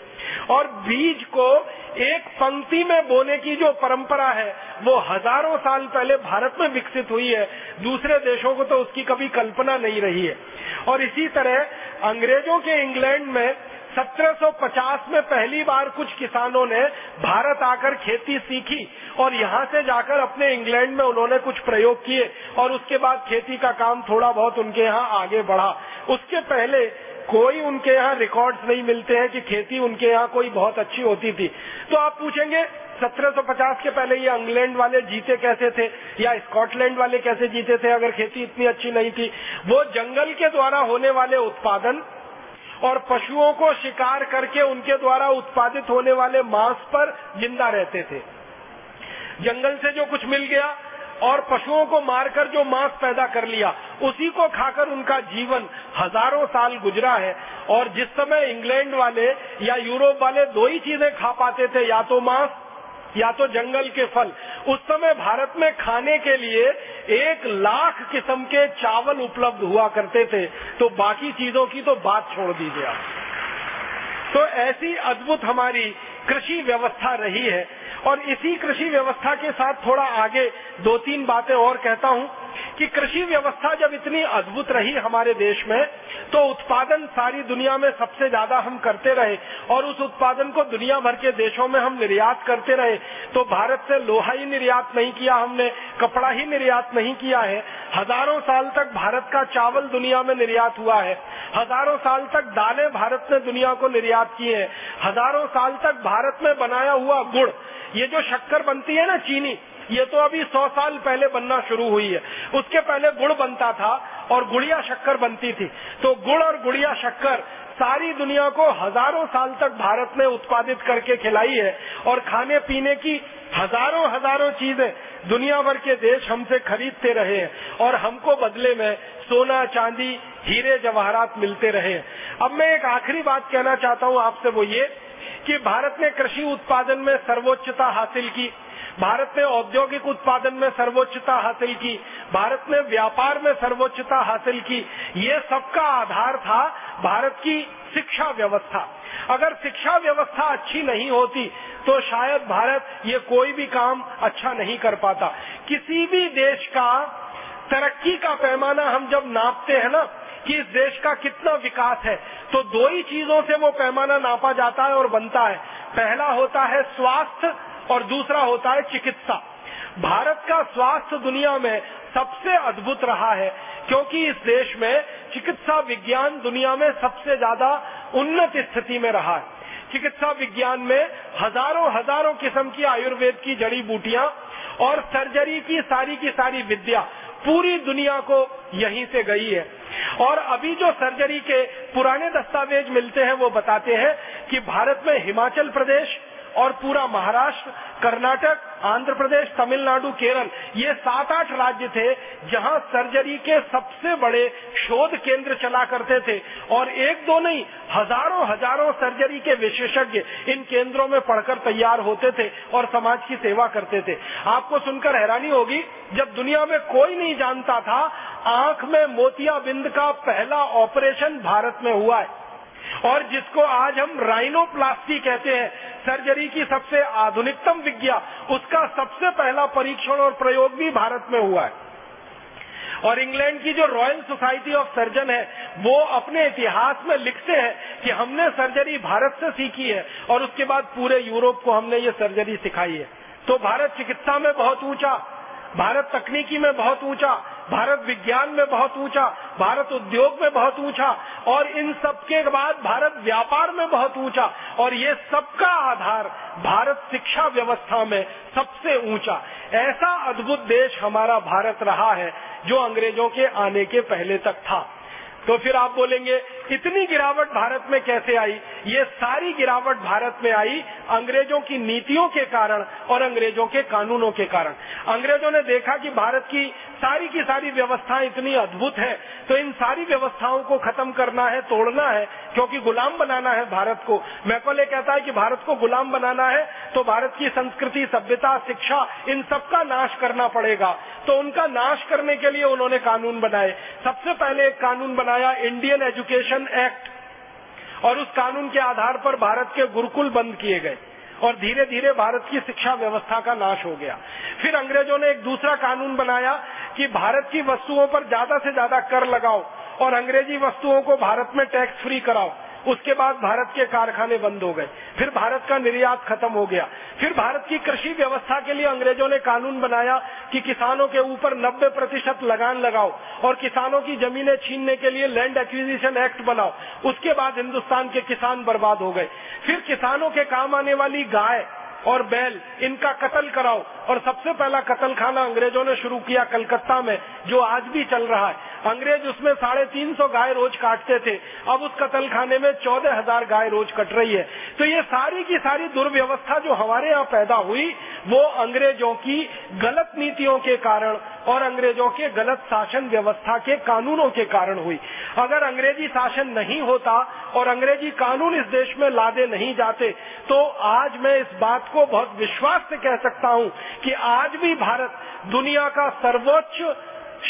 और बीज को एक पंक्ति में बोने की जो परंपरा है, वो हज़ारों साल पहले भारत में विकसित हुई है। दूसरे देशों को तो उसकी कभी कल्पना नहीं रही है। और इसी तरह अंग्रेज़ों के इंग्लैंड में 1750 में पहली बार कुछ किसानों ने भारत आकर खेती सीखी और यहाँ से जाकर अपने इंग्लैंड में उन्होंने कुछ प्रयोग किए और उसके बाद खेती का काम थोड़ा बहुत उनके यहाँ आगे बढ़ा। उसके पहले कोई उनके यहाँ रिकॉर्ड्स नहीं मिलते हैं कि खेती उनके यहाँ कोई बहुत अच्छी होती थी। तो आप पूछेंगे 1750 के पहले ये इंग्लैंड वाले जीते कैसे थे? या स्कॉटलैंड वाले कैसे जीते थे अगर खेती इतनी अच्छी नहीं थी? वो जंगल के द्वारा होने वाले उत्पादन और पशुओं को शिकार करके उनके द्वारा उत्पादित होने वाले मांस पर ज़िंदा रहते थे। जंगल से जो कुछ मिल गया और पशुओं को मारकर जो मांस पैदा कर लिया, उसी को खाकर उनका जीवन हज़ारों साल गुजरा है। और जिस समय इंग्लैंड वाले या यूरोप वाले दो ही चीज़ें खा पाते थे, या तो मांस या तो जंगल के फल। उस समय भारत में खाने के लिए एक लाख किस्म के चावल उपलब्ध हुआ करते थे। तो बाकी चीज़ों की तो बात छोड़ दीजिए आप। तो ऐसी अद्भुत हमारी कृषि व्यवस्था रही है। और इसी कृषि व्यवस्था के साथ थोड़ा आगे दो तीन बातें और कहता हूँ। कि कृषि व्यवस्था जब इतनी अद्भुत रही हमारे देश में तो उत्पादन सारी दुनिया में सबसे ज़्यादा हम करते रहे और उस उत्पादन को दुनिया भर के देशों में हम निर्यात करते रहे। तो भारत से लोहा ही निर्यात नहीं किया हमने, कपड़ा ही निर्यात नहीं किया है। हज़ारों साल तक भारत का चावल दुनिया में निर्यात हुआ है। हज़ारों साल तक दालें भारत ने दुनिया को निर्यात की है। हज़ारों साल तक भारत में बनाया हुआ गुड़, ये जो शक्कर बनती है ना चीनी ये तो अभी सौ साल पहले बनना शुरू हुई है। उसके पहले गुड़ बनता था और गुड़िया शक्कर बनती थी। तो गुड़ और गुड़िया शक्कर सारी दुनिया को हज़ारों साल तक भारत ने उत्पादित करके खिलाई है और खाने पीने की हज़ारों हज़ारों चीज़ें दुनिया भर के देश हमसे खरीदते रहे हैं और हमको बदले में सोना, चांदी, हीरे, जवाहरात मिलते रहे हैं। अब मैं एक आखिरी बात कहना चाहता हूँ आपसे वो ये कि भारत ने कृषि उत्पादन में सर्वोच्चता हासिल की। भारत ने औद्योगिक उत्पादन में सर्वोच्चता हासिल की, भारत ने व्यापार में सर्वोच्चता हासिल की। ये सबका आधार था भारत की शिक्षा व्यवस्था। अगर शिक्षा व्यवस्था अच्छी नहीं होती तो शायद भारत ये कोई भी काम अच्छा नहीं कर पाता। किसी भी देश का तरक्की का पैमाना हम जब नापते हैं ना, कि इस देश का कितना विकास है तो दो ही चीज़ों से वो पैमाना नापा जाता है और बनता है। पहला होता है स्वास्थ्य और दूसरा होता है चिकित्सा। भारत का स्वास्थ्य दुनिया में सबसे अद्भुत रहा है, क्योंकि इस देश में चिकित्सा विज्ञान दुनिया में सबसे ज़्यादा उन्नत स्थिति में रहा है। चिकित्सा विज्ञान में हज़ारों हज़ारों किस्म की आयुर्वेद की जड़ी बूटियाँ और सर्जरी की सारी की सारी विद्या पूरी दुनिया को यहीं से गई है। और अभी जो सर्जरी के पुराने दस्तावेज़ मिलते हैं, वो बताते हैं कि भारत में हिमाचल प्रदेश और पूरा महाराष्ट्र, कर्नाटक आंध्र प्रदेश तमिलनाडु, केरल, ये सात आठ राज्य थे जहाँ सर्जरी के सबसे बड़े शोध केंद्र चला करते थे। और एक दो नहीं, हज़ारों हज़ारों सर्जरी के विशेषज्ञ इन केंद्रों में पढ़कर तैयार होते थे और समाज की सेवा करते थे। आपको सुनकर हैरानी होगी, जब दुनिया में कोई नहीं जानता था, आँख में मोतियाबिंद का पहला ऑपरेशन भारत में हुआ है। और जिसको आज हम राइनोप्लास्टी कहते हैं सर्जरी की सबसे आधुनिकतम विज्ञा, उसका सबसे पहला परीक्षण और प्रयोग भी भारत में हुआ है। और इंग्लैंड की जो रॉयल सोसाइटी ऑफ़ सर्जन है, वो अपने इतिहास में लिखते हैं कि हमने सर्जरी भारत से सीखी है और उसके बाद पूरे यूरोप को हमने ये सर्जरी सिखाई है। तो भारत चिकित्सा में बहुत ऊँचा भारत तकनीकी में बहुत ऊँचा, भारत विज्ञान में बहुत ऊँचा, भारत उद्योग में बहुत ऊँचा, और इन सब के बाद भारत व्यापार में बहुत ऊँचा, और ये सबका आधार भारत शिक्षा व्यवस्था में सबसे ऊँचा। ऐसा अद्भुत देश हमारा भारत रहा है, जो अंग्रेज़ों के आने के पहले तक था। तो फिर आप बोलेंगे, इतनी गिरावट भारत में कैसे आई? ये सारी गिरावट भारत में आई अंग्रेज़ों की नीतियों के कारण और अंग्रेज़ों के कानूनों के कारण। अंग्रेज़ों ने देखा कि भारत की सारी की सारी व्यवस्थाएँ इतनी अद्भुत है तो इन सारी व्यवस्थाओं को खत्म करना है, तोड़ना है, क्योंकि गुलाम बनाना है भारत को। मैकोले कहता है कि भारत को गुलाम बनाना है तो भारत की संस्कृति, सभ्यता, शिक्षा, इन सबका नाश करना पड़ेगा। तो उनका नाश करने के लिए उन्होंने कानून बनाए। सबसे पहले एक कानून बनाया, इंडियन एजुकेशन एक्ट। और उस कानून के आधार पर भारत के गुरुकुल बंद किए गए। और धीरे धीरे भारत की शिक्षा व्यवस्था का नाश हो गया। फिर अंग्रेज़ों ने एक दूसरा कानून बनाया कि भारत की वस्तुओं पर ज़्यादा से ज़्यादा कर लगाओ और अंग्रेज़ी वस्तुओं को भारत में टैक्स फ्री कराओ। उसके बाद भारत के कारखाने बंद हो गए। फिर भारत का निर्यात खत्म हो गया। फिर भारत की कृषि व्यवस्था के लिए अंग्रेज़ों ने कानून बनाया कि किसानों के ऊपर 90 प्रतिशत लगान लगाओ और किसानों की जमीनें छीनने के लिए लैंड एक्विजिशन एक्ट बनाओ। उसके बाद हिंदुस्तान के किसान बर्बाद हो गए। फिर किसानों के काम आने वाली गाय और बैल, इनका कत्ल कराओ। और सबसे पहला कत्ल खाना अंग्रेज़ों ने शुरू किया कलकत्ता में, जो आज भी चल रहा है। अंग्रेज़ उसमें साढ़े तीन सौ गाय रोज काटते थे। अब उस कतल खाने में चौदह हज़ार गाय रोज कट रही है। तो ये सारी की सारी दुर्व्यवस्था जो हमारे यहाँ पैदा हुई, वो अंग्रेज़ों की गलत नीतियों के कारण और अंग्रेज़ों के गलत शासन व्यवस्था के कानूनों के कारण हुई। अगर अंग्रेज़ी शासन नहीं होता और अंग्रेज़ी कानून इस देश में लादे नहीं जाते तो आज मैं इस बात को बहुत विश्वास से कह सकता हूँ कि आज भी भारत दुनिया का सर्वोच्च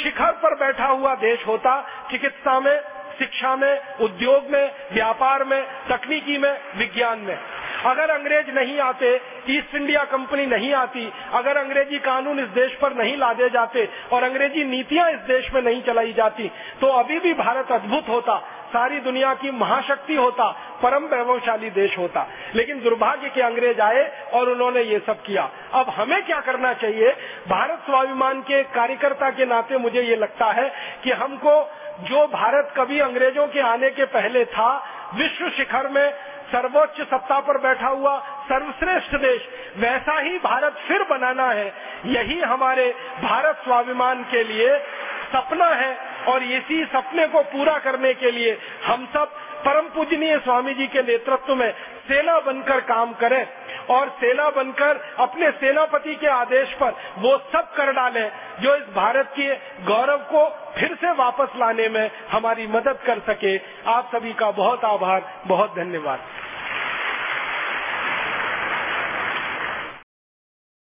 शिखर पर बैठा हुआ देश होता चिकित्सा में शिक्षा में, उद्योग में, व्यापार में, तकनीकी में, विज्ञान में। अगर अंग्रेज़ नहीं आते ईस्ट इंडिया कंपनी नहीं आती, अगर अंग्रेज़ी कानून इस देश पर नहीं लादे जाते और अंग्रेज़ी नीतियाँ इस देश में नहीं चलाई जाती तो अभी भी भारत अद्भुत होता, सारी दुनिया की महाशक्ति होता, परम वैभवशाली देश होता। लेकिन दुर्भाग्य के अंग्रेज़ आए और उन्होंने ये सब किया। अब हमें क्या करना चाहिए? भारत स्वाभिमान के कार्यकर्ता के नाते मुझे ये लगता है कि हमको जो भारत कभी अंग्रेज़ों के आने के पहले था, विश्व शिखर में सर्वोच्च सत्ता पर बैठा हुआ सर्वश्रेष्ठ देश, वैसा ही भारत फिर बनाना है। यही हमारे भारत स्वाभिमान के लिए सपना है और इसी सपने को पूरा करने के लिए हम सब परम पूजनीय स्वामी जी के नेतृत्व में सेना बनकर काम करें और सेना बनकर अपने सेनापति के आदेश पर वो सब कर डाले जो इस भारत के गौरव को फिर से वापस लाने में हमारी मदद कर सके। आप सभी का बहुत आभार, बहुत धन्यवाद।